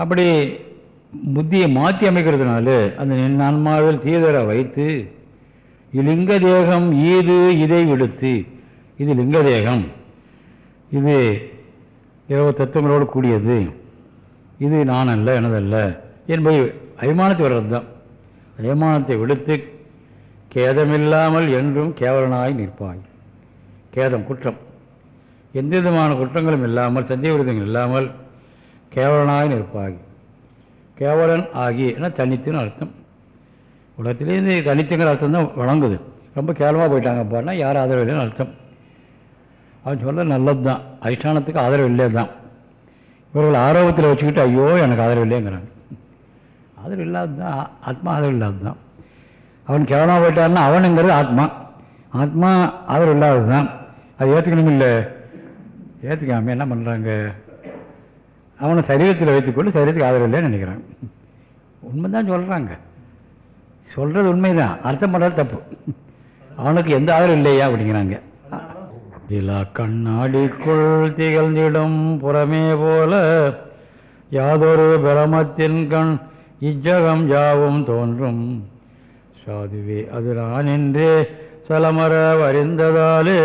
அப்படி புத்தியை மாற்றி அமைக்கிறதுனால அந்த நன்மாவில் தீதர வைத்து லிங்க தேகம் ஈது இதை விடுத்து. இது லிங்க தேகம் இது இரவு தத்துவங்களோடு கூடியது. இது நான் அல்ல எனதல்ல என்பது அபிமானத்தை வர்றது தான் அபிமானத்தை விடுத்து கேதமில்லாமல் என்றும் கேவலனாய் நிற்பாய். கேதம் குற்றம். எந்த விதமான குற்றங்களும் இல்லாமல் சந்தேக விருதங்கள் இல்லாமல் கேவலனாய் நிற்பாகி கேவலன் ஆகி ஏன்னா தனித்துன்னு அர்த்தம்? உலகத்திலே இந்த தனித்துங்கிற அர்த்தம் தான் வழங்குது. ரொம்ப கேவலமாக போயிட்டாங்க பாருன்னா யாரும் ஆதரவு இல்லைன்னு அர்த்தம். அவன் சொல்ல நல்லது தான் அதிஷ்டானத்துக்கு ஆதரவு இல்லை தான் இவர்கள் ஆரோக்கியத்தில் வச்சுக்கிட்டு ஐயோ எனக்கு ஆதரவு இல்லைங்கிறாங்க. ஆதரவு இல்லாது தான் ஆத்மா ஆதரவு இல்லாது தான் அவன் கேவலமாக போயிட்டான்னா அவனுங்கிறது ஆத்மா. ஆத்மா ஆதரவு இல்லாதது தான் அது ஏற்றுக்கணும் இல்லை ஏற்றுக்காம என்ன பண்ணுறாங்க அவனை சரீரத்தில் வைத்துக்கொண்டு சரீரத்துக்கு ஆதரவு இல்லைன்னு நினைக்கிறான். உண்மை தான் சொல்கிறாங்க சொல்கிறது உண்மைதான். அர்த்தம் பண்ணுறது தப்பு. அவனுக்கு எந்த ஆதரவு இல்லையா அப்படிங்கிறாங்க. இலா கண்ணாடிக்குள் திகழ்ந்திடும் புறமே போல யாதொரு பிரமத்தின் கண் இஜகம் யாவும் தோன்றும். சாதுவே அது நான் சலமர வரிந்ததாலே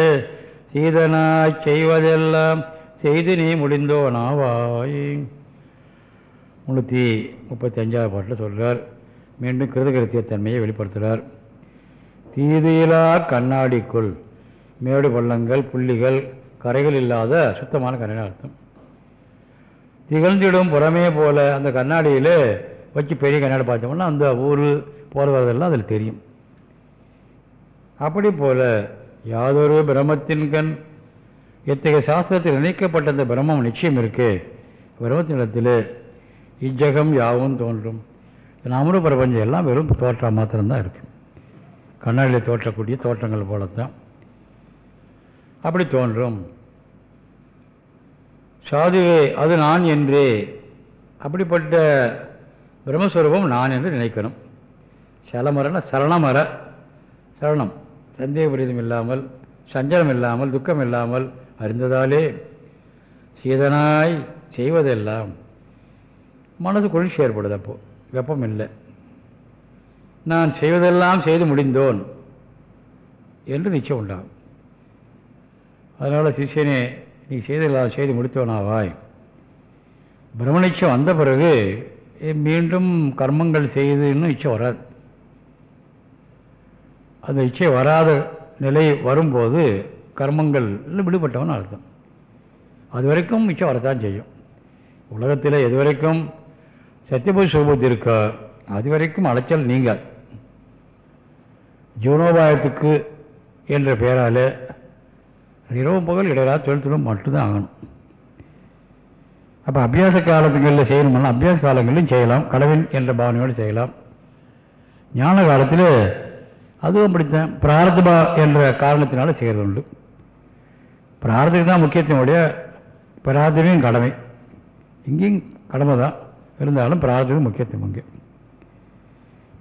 சீதனாய் செய்வதெல்லாம் செய்து நீ முடிந்தோனாவாய். முன்னூற்றி முப்பத்தி அஞ்சாவது பாட்டில் சொல்கிறார் மீண்டும் கிருதகிருத்திய தன்மையை வெளிப்படுத்துகிறார் தீதியிலா கண்ணாடிக்குள் மேடு பள்ளங்கள் புள்ளிகள் கரைகள் இல்லாத சுத்தமான கரையான அர்த்தம். திகழ்ந்திடும் புறமே போல அந்த கண்ணாடியில் வச்சு பெரிய கண்ணாடி பார்த்தோம்னா அந்த ஊர் போகிற வரதெல்லாம் அதில் தெரியும். அப்படி போல யாதொரு பிரம்மத்தின் கண் இத்தகைய சாஸ்திரத்தில் நினைக்கப்பட்ட அந்த பிரம்மம் நிச்சயம் இருக்கு? பிரம்மத்தினிடத்தில் இஜகம் யாவும் தோன்றும். நாமளும் பிரபஞ்சம் எல்லாம் வெறும் தோற்றம் மாத்திரம்தான் இருக்கு. கண்ணாடியில் தோற்றக்கூடிய தோற்றங்கள் போலத்தான். அப்படி தோன்றும். சாதுவே அது நான் என்றே. அப்படிப்பட்ட பிரம்மஸ்வரூபம் நான் என்று நினைக்கணும். சலமரன சரணமர சரணம். சந்தேக புரிதம் இல்லாமல் சஞ்சலம் இல்லாமல் துக்கம் இல்லாமல் அறிந்ததாலே சீதனாய் செய்வதெல்லாம் மனது குளிர்ச்சி ஏற்படுது அப்போ. வெப்பம் இல்லை நான் செய்வதெல்லாம் செய்து முடிந்தோன் என்று நிச்சயம் உண்டாகும். அதனால் சிஷியனே நீ செய்தெல்லாம் செய்து முடித்தவனாவாய். பிரம்மணிச்சம் வந்த பிறகு மீண்டும் கர்மங்கள் செய்துன்னு இச்சை வராது. அந்த இச்சை வராத நிலை வரும்போது கர்மங்கள் விடுபட்டவன் அர்த்தம். அது வரைக்கும் மிச்சம் வரத்தான் செய்யும். உலகத்தில் எது வரைக்கும் சத்தியபூஜ் சுபூத்தி இருக்கோ அது வரைக்கும் அலைச்சல் நீங்கள் ஜீவனோபாயத்துக்கு என்ற பெயரால் இரவு பகல் இடையிலா தொழில்துறை மட்டும்தான் ஆகணும். அப்போ அபியாச காலத்துகளில் செய்யணும்னா அபியாச காலங்களிலும் செய்யலாம் கடவின் என்ற பாவனையோடு செய்யலாம். ஞான காலத்தில் அதுவும் அப்படித்தான். பிரார்த்தபா என்ற காரணத்தினால செய்கிறது உண்டு. பிரார்த்தத்துக்கு தான் முக்கியத்துவம் உடைய பிரார்த்தனையும் கடமை. இங்கேயும் கடமை தான். இருந்தாலும் பிரார்த்தனை முக்கியத்துவம் இங்கே.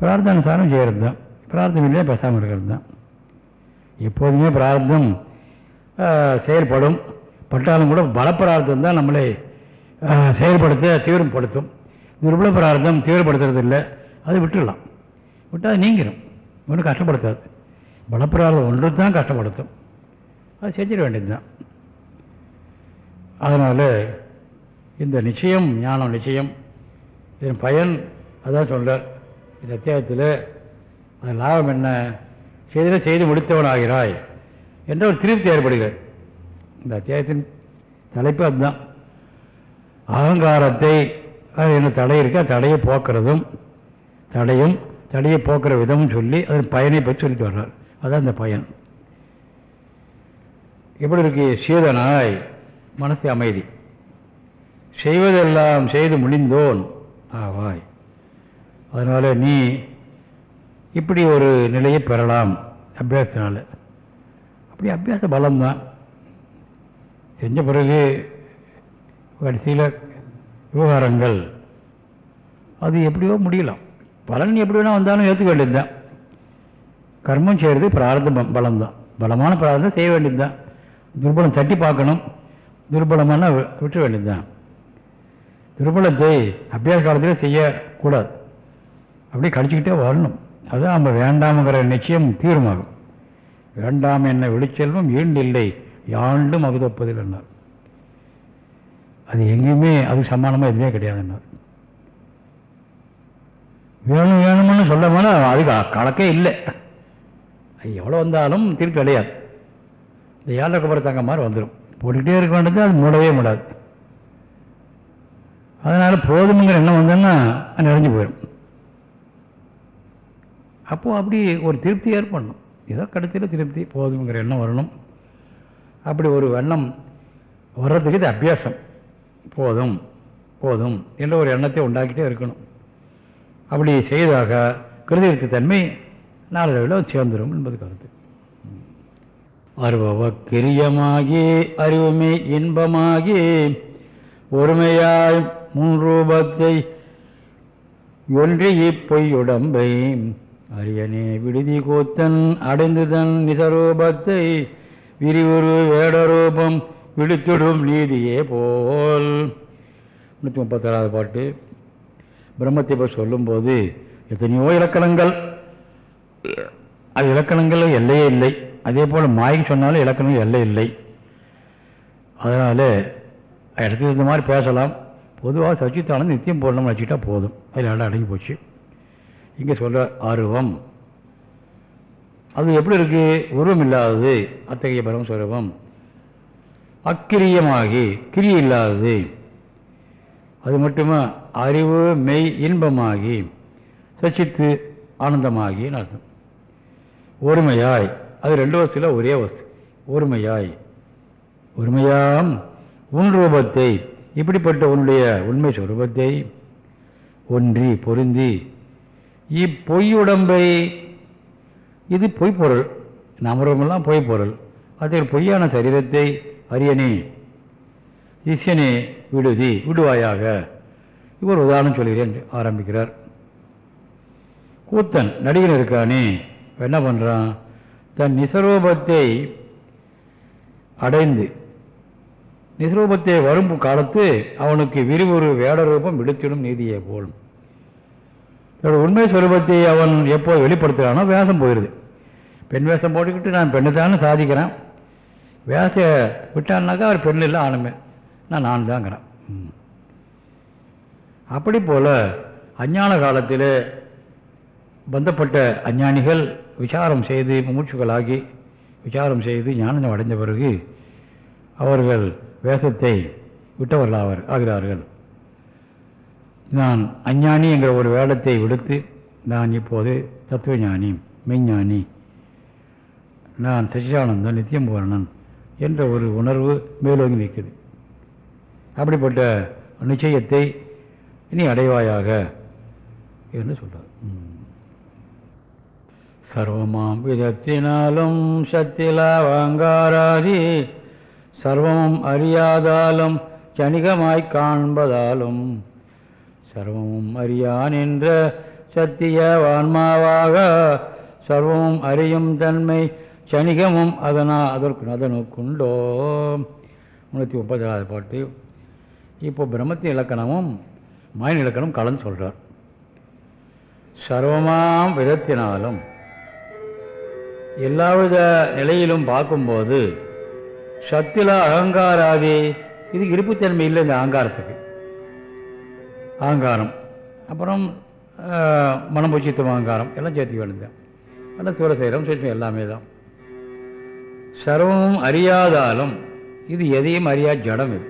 பிரார்த்தனுசாரம் செய்கிறது தான். பிரார்த்தனை இல்லையா பேசாமல் இருக்கிறது தான். எப்போதுமே பிரார்த்தம் செயல்படும். பட்டாலும் கூட பலப்பிரார்த்தம் தான் நம்மளை செயல்படுத்த தீவிரப்படுத்தும். துர்பல பிரார்த்தம் தீவிரப்படுத்துறது இல்லை. அது விட்டுடலாம். விட்டால் நீங்கிடும் ஒன்றும் கஷ்டப்படுத்தாது. பலப்பிரார்த்தம் ஒன்று தான் கஷ்டப்படுத்தும். அது செஞ்சிட வேண்டியது தான் அதனால் இந்த நிச்சயம் ஞானம் நிச்சயம் இதன் பயன் அதான் சொல்கிறார் இந்த அத்தியாயத்தில் அதன் லாபம் என்ன? செய்தில செய்து முடித்தவனாகிறாய் என்ற ஒரு திருப்தி ஏற்படுகிறார் இந்த அத்தியாயத்தின் தலைப்பு அதுதான். அகங்காரத்தை என்ன தடை இருக்கா? தடையை போக்குறதும் தடையும் தடையை போக்குற விதமும் சொல்லி அதன் பயனை பற்றி சொல்லிட்டு வர்றார். அதான் அந்த பயன். எப்படி இருக்கு? சீதனாய். மனசு அமைதி. செய்வதெல்லாம் செய்து முடிந்தோன் ஆவாய். அதனால் நீ இப்படி ஒரு நிலையை பெறலாம். அபியாசத்தினால. அப்படி அபியாச பலம்தான். செஞ்ச பிறகு வரிசையில் விவகாரங்கள். அது எப்படியோ முடியலாம். பலன் எப்படி வேணால் வந்தாலும் ஏற்றுக்க வேண்டியது தான் கர்மம் செய்கிறது பிரார்த்த பலம் தான் பலமான பிரார்த்தம் செய்ய வேண்டியது தான் துர்பலம் தட்டி பார்க்கணும். துர்பலமான விட்டுற வேண்டியதுதான். துர்பலத்தை அபியாச காலத்தில் செய்யக்கூடாது. அப்படியே கடிச்சிக்கிட்டே வரணும். அதுதான் நம்ம வேண்டாமுங்கிற நிச்சயம் தீர்மாகும் வேண்டாம் என்ன வெளிச்செல்வம் ஈண்டில்லை யாண்டும் அகுதப்பதில் என்னார் அது எங்கேயுமே அதுக்கு சமானமாக எதுவுமே கிடையாதுன்னார் வேணும் வேணும்னு சொல்ல போனால் அதுக்கு கணக்கே இல்லை. எவ்வளோ வந்தாலும் திருப்பி அடையாது இந்த ஏழை கபரை தங்க மாதிரி வந்துடும் போட்டுக்கிட்டே இருக்க வேண்டியது அது மூடவே முடியாது அதனால் போதுமுங்கிற எண்ணம் வந்தோன்னா நிறைஞ்சு போயிடும் அப்போது அப்படி ஒரு திருப்தி ஏற்படணும். ஏதோ கடைசியில் திருப்தி போதுங்கிற எண்ணம் வரணும். அப்படி ஒரு எண்ணம் வர்றதுக்கு இது அபியாசம். போதும் போதும் என்ற ஒரு எண்ணத்தை உண்டாக்கிட்டே இருக்கணும். அப்படி செய்தாக கிருதிருத்த தன்மை நாளடைவில் சேர்ந்துடும் என்பது கருத்து. அருபவ கிரியமாகி அறிவுமை இன்பமாகி ஒருமையாய் முன்ரூபத்தை ஒன்றி இப்பொய்யுடம்பை அரியனே விடுதி கூத்தன் அடைந்துதன் நிசரூபத்தை விரிவுரு வேடரூபம் விடுத்திடும் நீதியே போல். நூற்றி முப்பத்தாறாவது பாட்டு. பிரம்மத்தை பற்றி சொல்லும்போது எத்தனையோ இலக்கணங்கள். அது இலக்கணங்கள் எல்லையே இல்லை. அதே போல் மாய்க்கு சொன்னாலும் இலக்கணம் எல்லை இல்லை. அதனால் இடத்துக்கு இந்த மாதிரி பேசலாம். பொதுவாக சச்சித்தானந்த நித்தியம் போடணும்னு வச்சுக்கிட்டா போதும். அதில் இடம் அடங்கி போச்சு. இங்கே சொல்கிற ஆர்வம். அது எப்படி இருக்குது உருவம் இல்லாதது அத்தகைய பரமஸ்வரூபம் அக்கிரியமாகி கிரிய இல்லாதது. அது மட்டுமா? அறிவு மெய் இன்பமாகி சச்சித்து ஆனந்தமாகின்னு அர்த்தம். ஒருமையாய் அது ரெண்டு வசதியில் ஒரே வசதி ஒருமையாய் ஒருமையாம் உன் ரூபத்தை இப்படிப்பட்ட உன்னுடைய உண்மை சுரூபத்தை ஒன்றி பொருந்தி இப்பொய்யுடம்பை இது பொய்ப்பொருள் நமரமெல்லாம் பொய்ப்பொருள் அதில் பொய்யான சரீரத்தை அரியணே சிஷ்யனே விடுதி விடுவாயாக. இவர் உதாரணம் சொல்கிறேன் ஆரம்பிக்கிறார். கூத்தன் நடிகன் இருக்கானே என்ன பண்ணுறான் தன் நிசரூபத்தை அடைந்து நிசரூபத்தை வரும் காலத்து அவனுக்கு விரிவொரு வேடரூபம் விடுத்திடும் நீதியை போலும். உண்மை சுரூபத்தை அவன் எப்போ வெளிப்படுத்துகிறானோ வேஷம் போயிடுது. பெண் வேஷம் போட்டுக்கிட்டு நான் பெண்ணு தானே சாதிக்கிறேன். வேச விட்டான்னாக்கா அவர் பெண் இல்லை ஆணுமே. நான் நான் தாங்கிறேன் அப்படி போல் அஞ்ஞான காலத்தில் பந்தப்பட்ட அஞ்ஞானிகள் விசாரம் செய்து மூச்சுக்களாகி விசாரம் செய்து ஞானம் அடைந்த பிறகு அவர்கள் வேஷத்தை விட்டவர்களாவர் ஆகிறார்கள். நான் அஞ்ஞானி என்கிற ஒரு வேடத்தை விடுத்து நான் இப்போது தத்துவஞானி மெய்ஞானி நான் சச்சிதானந்தன் நித்தியம் பூரணன் என்ற ஒரு உணர்வு மேலோங்கி நிற்குது. அப்படிப்பட்ட நிச்சயத்தை நீ அடைவாயாக என்று சொல்கிறார் சர்வமாம் விதத்தினாலும் சத்திலா வாங்காராதி சர்வமும் அறியாதாலும் கணிகமாய் காண்பதாலும் சர்வமும் அறியான் என்ற சத்திய வான்மாவாக சர்வமும் அறியும் தன்மை சனிகமும் அதனா அதற்கு அதனுக்குண்டோ. முன்னூற்றி முப்பத்தேழாவது பாட்டு. இப்போ பிரம்மத்தின் இலக்கணமும் மாயின் இலக்கணம் கலந்து சொல்கிறார் சர்வமாம் விதத்தினாலும் எல்லாவித நிலையிலும் பார்க்கும்போது சத்தில அகங்காராதி இது இருப்புத்தன்மை இல்லை இந்த அகங்காரத்துக்கு. அகங்காரம். அப்புறம் மனம்பூச்சித்துவம் அகங்காரம் எல்லாம் சேர்த்து வேண்டியதான் எல்லாம் சூரசைரம் சூட்சம் எல்லாமே தான். சர்வமும் அறியாதாலும் இது எதையும் அறியா ஜடம் இது.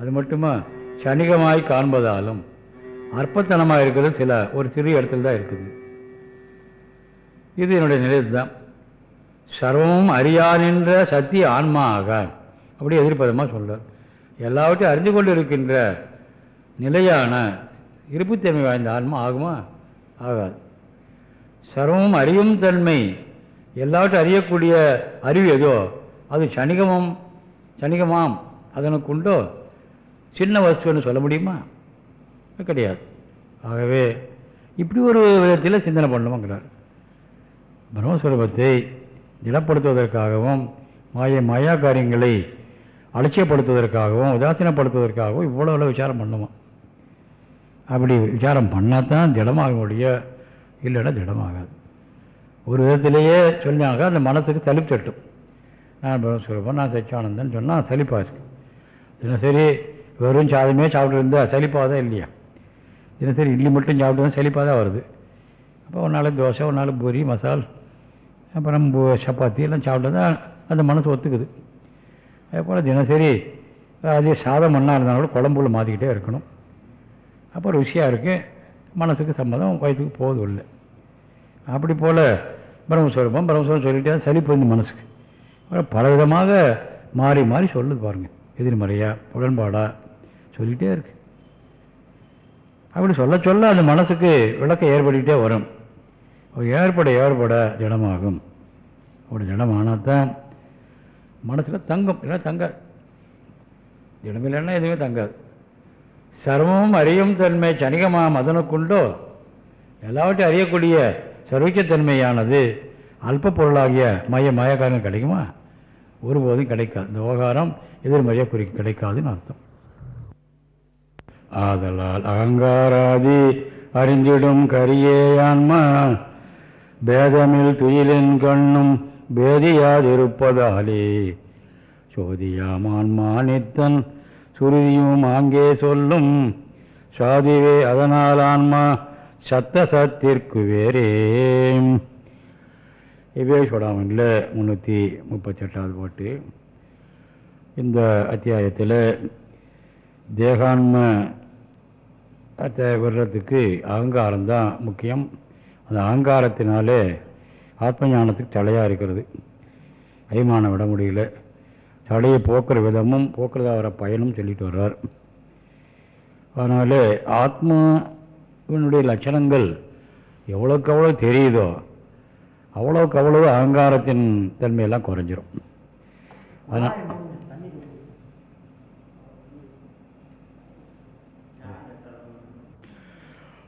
அது மட்டுமா சனிகமாய் காண்பதாலும் அற்பத்தனமாக இருக்கிறது சில ஒரு சிறு இடத்துல தான் இருக்குது. இது என்னுடைய நிலையத்து தான் சர்வமும் அறியானின்ற சத்திய ஆன்மா ஆக அப்படி எதிர்ப்பதமாக சொல்கிறார் எல்லாவற்றையும் அறிந்து கொண்டு இருக்கின்ற நிலையான இருப்புத்தன்மை வாய்ந்த ஆன்மா ஆகுமா? ஆகாது. சர்வமும் அறியும் தன்மை எல்லாவற்றையும் அறியக்கூடிய அறிவு எதோ? அது சனிகமும் சனிகமாம் அதனுக்கு உண்டோ சின்ன வஸ்துன்னு சொல்ல முடியுமா? கிடையாது. ஆகவே இப்படி ஒரு விதத்தில் சிந்தனை பண்ணணுங்கிறார் பிரம்மஸ்வரூபத்தை திடப்படுத்துவதற்காகவும் மாய மாயா காரியங்களை அலட்சியப்படுத்துவதற்காகவும் உதாசீனப்படுத்துவதற்காகவும் இவ்வளோ விசாரம் பண்ணுமா? அப்படி விசாரம் பண்ணால் தான் திடமாக முடிய இல்லைன்னா திடமாகாது. ஒரு விதத்திலேயே சொன்னாங்க அந்த மனசுக்கு சலிப்பு தட்டும். நான் பிரம்மஸ்வரூபம் நான் சச்சியானந்தன் சொன்னால் சலிப்பாக இருக்குது தினசரி வெறும் சாதமே சாப்பிட்டு இருந்தால் சலிப்பாக தான் இல்லையா? தினசரி இட்லி மட்டும் சாப்பிட்டு தான் செழிப்பாக தான் வருது? அப்போ ஒரு நாள் தோசை ஒரு நாள் பூரி மசால் அப்புறம் சப்பாத்தி எல்லாம் சாப்பிட்டா தான் அந்த மனசு ஒத்துக்குது. அதே போல் தினசரி அதே சாதம் மண்ணாக இருந்தாலும் கூட குழம்புல மாற்றிக்கிட்டே இருக்கணும். அப்போ ருசியாக இருக்குது மனசுக்கு சம்மதம் வயிற்றுக்கு போகுது இல்லை. அப்படி போல் பிரம்மஸ்வரூபம் பிரம்மஸ்வரம் சொல்லிட்டே சலிப்பு இந்த மனசுக்கு. அப்புறம் பலவிதமாக மாறி மாறி சொல்லுது பாருங்கள் எதிர்மறையாக உடன்பாடாக சொல்லிகிட்டே இருக்கு. அப்படி சொல்ல சொல்ல அந்த மனசுக்கு விளக்கம் ஏற்பட்டுக்கிட்டே வரும். ஏற்பட ஏற்பட ஜடமாகும். அப்படி ஜடமானால் தான் மனசில் தங்கும். இல்லை தங்காது ஜடம் இல்லைன்னா எதுவுமே தங்காது. சர்வமும் அறியும் தன்மை சனிகமா மதனுக்குண்டோ எல்லாவற்றையும் அறியக்கூடிய சர்வீக்கத்தன்மையானது அல்ப பொருளாகிய மய மயக்காரங்கள் கிடைக்குமா? ஒருபோதும் கிடைக்காது. இந்த விவகாரம் எதிர்மறையாக குறி கிடைக்காதுன்னு அர்த்தம். ஆதலால் அகங்காராதி அறிந்திடும் கரியேயான்மா பேதமில் துயிலின் கண்ணும் பேதியாதிருப்பதாலே. சோதியாமான் மானித்தன் சுருதியும் ஆங்கே சொல்லும். சாதிவே அதனால் ஆன்மா சத்த சத்திற்கு வேறே. இவே சொடாமல்ல முந்நூற்றி முப்பத்தெட்டாவது பாட்டு. இந்த அத்தியாயத்தில் தேகான்ம அத்தை விடுறதுக்கு அகங்காரம்தான் முக்கியம். அந்த அகங்காரத்தினாலே ஆத்ம ஞானத்துக்கு தடையாக இருக்கிறது. அய்மானம் விட முடியல. தடையை போக்குற விதமும் போக்குறதா வர பயனும் சொல்லிட்டு வர்றார். அதனால் ஆத்மாவினுடைய லட்சணங்கள் எவ்வளோக்கு எவ்வளோ தெரியுதோ அவ்வளோக்கு அவ்வளவு அகங்காரத்தின் தன்மையெல்லாம் குறைஞ்சிரும். அதனால்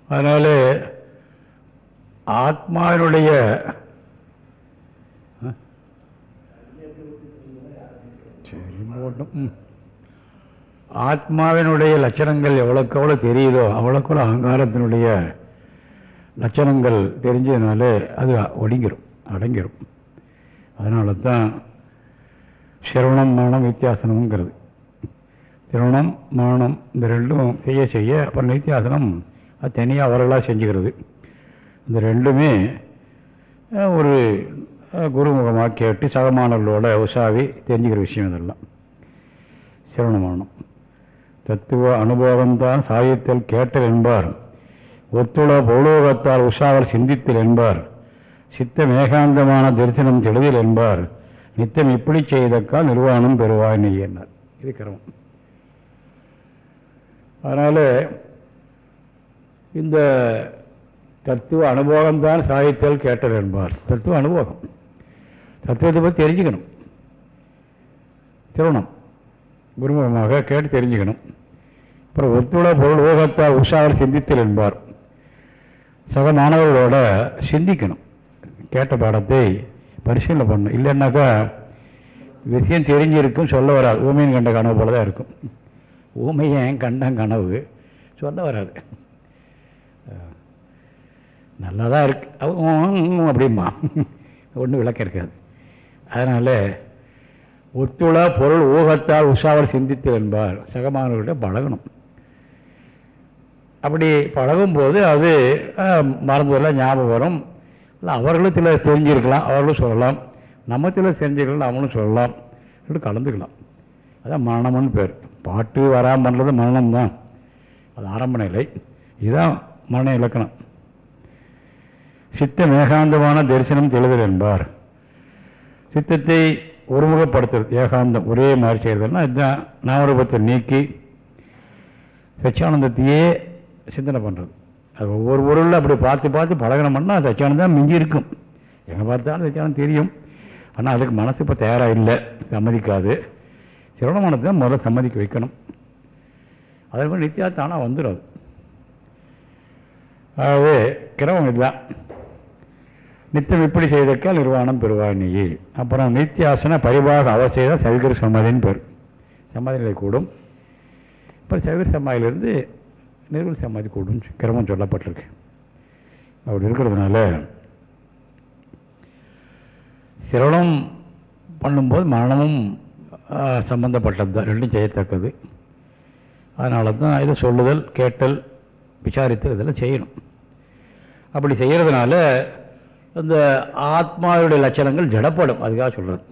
அதனால் ஆத்மாவினுடைய சரி ஆத்மாவினுடைய லட்சணங்கள் எவ்வளோக்கு எவ்வளோ தெரியுதோ அவ்வளோக்கு அவ்வளோ அகங்காரத்தினுடைய லட்சணங்கள் தெரிஞ்சதுனால அது ஒடுங்கிடும் அடங்கிரும். அதனால தான் சிரவணம் மரணம் வித்தியாசனம்ங்கிறது. சிரவணம் மரணம் இந்த ரெண்டும் செய்ய செய்ய அப்புறம் நித்தியாசனம் அது தனியாக அவர்களாக செஞ்சுக்கிறது. இந்த ரெண்டுமே ஒரு குருமுகமாக கேட்டு சகமானவர்களோட உஷாவி தெரிஞ்சுக்கிற விஷயம் இதெல்லாம். சிரவணமானம் தத்துவ அனுபவம்தான் சாகித்தல் கேட்டல் என்பார். ஒத்துழ பௌலோகத்தால் உஷாவல் சிந்தித்தல் என்பார். சித்த மேகாந்தமான தரிசனம் தெளிதல் என்பார். நித்தம் இப்படி செய்தக்கால் நிர்வாணம் பெறுவாய் நீ என்னார் இது கிரமம். அதனால் இந்த தத்துவ அனுபவம்தான் சாகித்தல் கேட்டல் என்பார். தத்துவ அனுபவம். தத்துவத்தை பற்றி தெரிஞ்சுக்கணும். திருமணம். குருமுகமாக கேட்டு தெரிஞ்சுக்கணும். அப்புறம் ஒத்துழ பொருள் ஊகத்தால் உஷாவில் சிந்தித்தல் என்பார். சக மாணவர்களோட சிந்திக்கணும். கேட்ட பாடத்தை பரிசீலனை பண்ணணும். இல்லைன்னாக்கா விஷயம் தெரிஞ்சிருக்கும் சொல்ல வராது. ஊமையின் கண்ட கனவு போல தான் இருக்கும் ஊமையன் கண்டம் கனவு? சொல்ல வராது. நல்லா தான் இருக்கு அப்படிமா ஒன்றும் விளக்கம் இருக்காது. அதனால் ஒத்துழ பொருள் ஊகத்தால் உஷாவல் சிந்தித்து என்பார் சகமானவர்கிட்ட பழகணும். அப்படி பழகும்போது அது அஹ், மறந்ததெல்லாம் ஞாபகம் வரும். இல்லை அவர்களும் சில தெரிஞ்சிருக்கலாம். அவர்களும் சொல்லலாம். நம்ம சில தெரிஞ்சிருக்கலாம் அவங்களும் சொல்லலாம். இப்படி கலந்துக்கலாம். அதான் மரணம்னு பேர். பாட்டு வராமல் பண்ணுறது மரணம் தான் அது ஆரம்ப நிலை இதுதான் மரண இலக்கணம். சித்த மேகாந்தமான தரிசனம் தெளிதல் என்பார் சித்தத்தை ஒருமுகப்படுத்துறது ஏகாந்தம் ஒரே மாதிரி செய்கிறதுனா இதுதான் நாமரூபத்தை நீக்கி சச்சியானந்தத்தையே சிந்தனை பண்ணுறது அது ஒவ்வொரு பொருளில் அப்படி பார்த்து பார்த்து பழகினோம்னா சச்சியானந்தம் மிஞ்சி இருக்கும். எங்கே பார்த்தாலும் சச்சியானந்தம் தெரியும். ஆனால் அதுக்கு மனசு இப்போ தயாராக இல்லை சம்மதிக்காது சிரவணமானத்தை தான் முதல்ல சம்மதிக்க வைக்கணும். அதற்கு நித்தியா தானாக வந்துடும் அது. ஆகவே கிரமம் இதுதான். நித்தம் இப்படி செய்தக்கால் நிர்வாணம் பெறுவாய் நீ அப்புறம் நித்தியாசன பரிபாக அவசியம் சவிகர் சமாதின்னு பேர். சமாதி நிலை கூடும். இப்போ சவிகர் சமாதியிலிருந்து நிர்குண சமாதி கூடும் கிரமம் சொல்லப்பட்டிருக்கு. அப்படி இருக்கிறதுனால சிரவணம் பண்ணும்போது மரணமும் சம்பந்தப்பட்டது தான். ரெண்டும் செய்யத்தக்கது. அதனால தான் இதை சொல்லுதல் கேட்டல் விசாரித்தல் இதெல்லாம் செய்யணும். அப்படி செய்கிறதுனால இந்த ஆத்மாவுடைய லட்சணங்கள் ஜடப்படும் அதுக்காக சொல்கிறது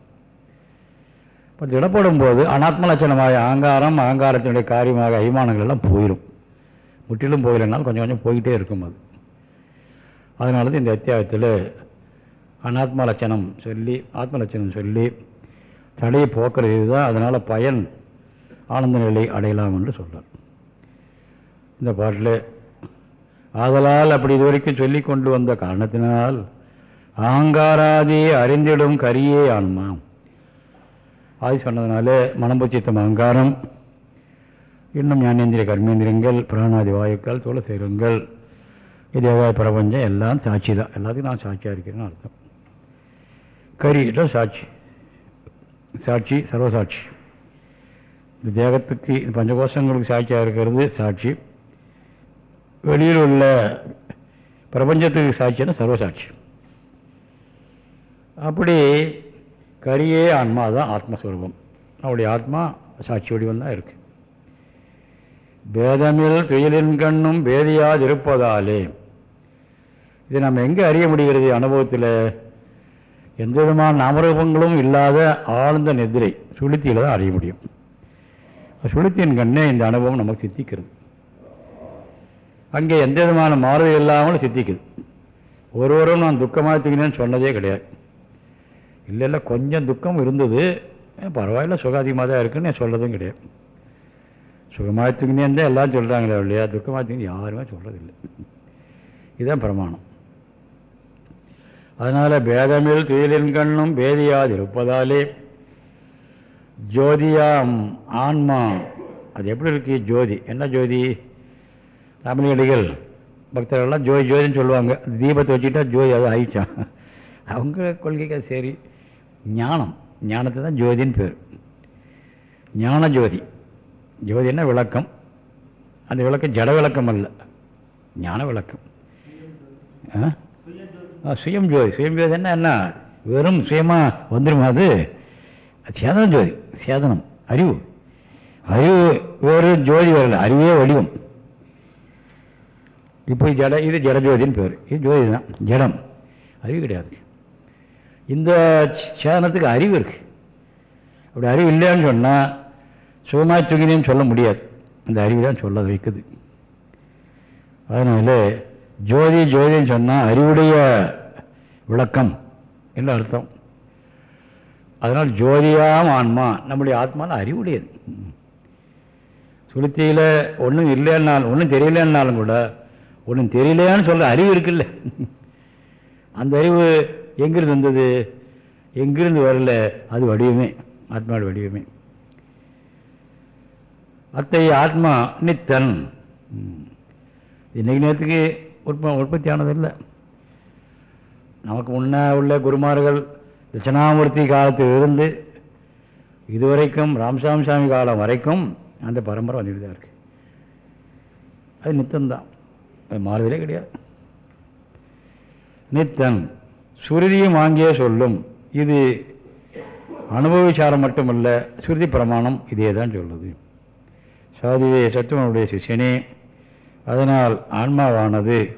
இப்போ திடப்படும் போது அனாத்ம லட்சணமாக அகங்காரம் அகங்காரத்தினுடைய காரியமாக அபிமானங்கள் எல்லாம் போயிடும் முற்றிலும் போயிடனாலும் கொஞ்சம் கொஞ்சம் போய்கிட்டே இருக்கும் அது. அதனால தான் இந்த அத்தியாயத்தில் அனாத்ம லட்சணம் சொல்லி ஆத்ம லட்சணம் சொல்லி தடையை போக்குறது இதுதான். அதனால் பயன் ஆனந்த நிலை அடையலாம் என்று சொல்கிறார் இந்த பாட்டில் ஆதலால் அப்படி இதுவரைக்கும் சொல்லி கொண்டு வந்த காரணத்தினால் ஆங்காராதி அறிந்திடும் கரியே ஆன்மா. ஆதி சொன்னதுனால மனம்புச்சித்தம் அகங்காரம். இன்னும் ஞானேந்திரிய கர்மேந்திரங்கள் பிராணாதி வாயுக்கள் துளசேருங்கள் சேருங்கள் இதேவாய பிரபஞ்சம் எல்லாம் சாட்சி தான் எல்லாத்துக்கும் நான் சாட்சியாக இருக்கிறேன்னு அர்த்தம். கரிகிட்ட சாட்சி. சாட்சி சர்வசாட்சி. இந்த தேகத்துக்கு இந்த பஞ்சகோஷங்களுக்கு சாட்சியாக இருக்கிறது சாட்சி. வெளியில் உள்ள பிரபஞ்சத்துக்கு சாட்சியான சர்வசாட்சி. அப்படி கரியே ஆன்மா தான் ஆத்மஸ்வரூபம். அவருடைய ஆத்மா சாட்சி வடிவம் தான் இருக்கு. பேதமில் துயிலின் கண்ணும் பேதியாதிருப்பதாலே இதை நம்ம எங்கே அறிய முடிகிறது அனுபவத்தில்? எந்த விதமான நாமரூபங்களும் இல்லாத ஆழ்ந்த நெதிரை சுளுத்தியில் தான் அறிய முடியும். சுளுத்தியின் கண்ணே இந்த அனுபவம் நமக்கு சித்திக்கிறது. அங்கே எந்த விதமான மாறுதல் இல்லாமல் சித்திக்குது. ஒருவரும் நான் துக்கமாக தூங்கினேன்னு சொன்னதே கிடையாது. இல்லை இல்லை கொஞ்சம் துக்கம் இருந்தது. பரவாயில்ல சுகாதிகமாக தான் இருக்குன்னு நான் சொல்லதும் கிடையாது. சுகமாக தூங்கினேன் தான் எல்லாம் சொல்கிறாங்களே இல்லையா துக்கமாக தூங்கி யாருமே சொல்கிறதில்லை இதுதான் பிரமாணம். அதனால் பேதமில் துயிலின் கண்ணும் பேதியாது இருப்பதாலே ஜோதியாம் ஆன்மா அது எப்படி இருக்கு ஜோதி? என்ன ஜோதி? தமிழடிகள் பக்தர்கள்லாம் ஜோதி ஜோதின்னு சொல்லுவாங்க. தீபத்தை வச்சுட்டா ஜோதி அது ஆயிடுச்சான் அவங்க கொள்கைக்கு அது சரி. ஞானம். ஞானத்தை தான் ஜோதின்னு பேர். ஞான ஜோதி. ஜோதின்னா விளக்கம்? அந்த விளக்கம் ஜட விளக்கம் அல்ல. ஞான விளக்கம். சுயம் ஜோதி. சுயம் ஜோதி என்ன என்ன? வெறும் சுயமாக வந்துடுமா அது? சேதனம் ஜோதி. சேதனம். அறிவு. அறிவு வேறு ஜோதி வரல அறிவே வடிவம். இப்போ ஜட இது ஜடஜோதின்னு பேர். இது ஜோதி தான். ஜடம். அறிவு கிடையாது. இந்த சேதனத்துக்கு அறிவு இருக்குது அப்படி அறிவு இல்லைன்னு சொன்னால் சுகமாக தூங்கினேன்னு சொல்ல முடியாது. அந்த அறிவு தான் சொல்ல வைக்குது. அதனால் ஜோதி ஜோதின்னு சொன்னால் அறிவுடைய விளக்கம் என்ன அர்த்தம். அதனால் ஜோதியாம் ஆன்மா நம்முடைய ஆத்மாவில் அறிவுடையது. சுளுத்தியில் ஒன்றும் இல்லைன்னாலும் ஒன்றும் தெரியலன்னாலும் கூட ஒன்றும் தெரியலையான்னு சொல்கிற அறிவு இருக்குல்ல. அந்த அறிவு எங்கிருந்து வந்தது? எங்கிருந்து வரல? அது வடிவமே. ஆத்மாவோட வடிவமே. அத்தகைய ஆத்மா நித்தன். இன்னைக்கு நேரத்துக்கு உற்ப உற்பத்தி ஆனதில்லை நமக்கு முன்னே உள்ள குருமார்கள் தட்சிணாமூர்த்தி காலத்தில் இருந்து இதுவரைக்கும் ராம்சாமி சாமி காலம் வரைக்கும் அந்த பரம்பரை வந்துட்டு தான் இருக்குது அது நித்தம்தான். அது மாறுதலே கிடையாது. நித்தன். சுருதியும் வாங்கியே சொல்லும். இது அனுபவிச்சாரம் மட்டுமல்ல சுருதி பிரமாணம் இதே தான் சொல்லுது. சாதிவே சத்துவனுடைய சிஷியனே அதனால் ஆன்மாவானது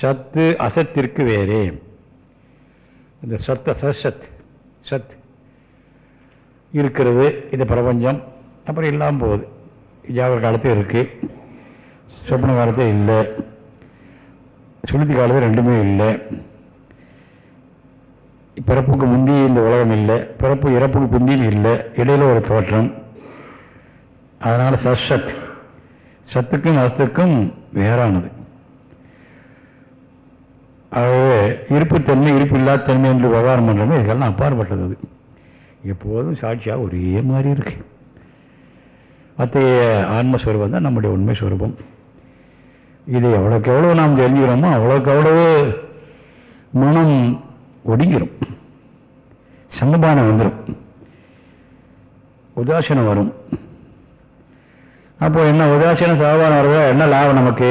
சத்து அசத்திற்கு வேறே. இந்த சத்த சத் சத் இருக்கிறது இந்த பிரபஞ்சம். அப்புறம் இல்லாமல் போகுது. ஜாகிர காலத்தில் இருக்குது சொப்ன காலத்தில் இல்லை. சுளுத்தி காலத்தில் ரெண்டுமே இல்லை. பிறப்புக்கு முந்தி இந்த உலகம் இல்லை பிறப்பு இறப்புக்கு பிந்தியும் இல்லை இடையில ஒரு தோற்றம். அதனால் சத் சத்துக்கும் அசத்துக்கும் வேறானது. ஆகவே இருப்புத்தன்மை இருப்பு இல்லாதன்மை என்று விவகாரம் பண்ணுறோமோ இதெல்லாம் அப்பாற்பட்டது எப்போதும் சாட்சியாக ஒரே மாதிரி இருக்கு. அத்தகைய ஆன்மஸ்வரூபம் தான் நம்முடைய உண்மை ஸ்வரூபம் இதை எவ்வளோக்கு எவ்வளோ நாம் தெரிஞ்சுக்கிறோமோ அவ்வளோக்கு அவ்வளவு மனம் ஒடுங்கிடும் சமபானம் வந்துடும் உதாசீனம் வரும். அப்போ என்ன உதாசீனம் சாபானம் வருதா? என்ன லாபம் நமக்கு?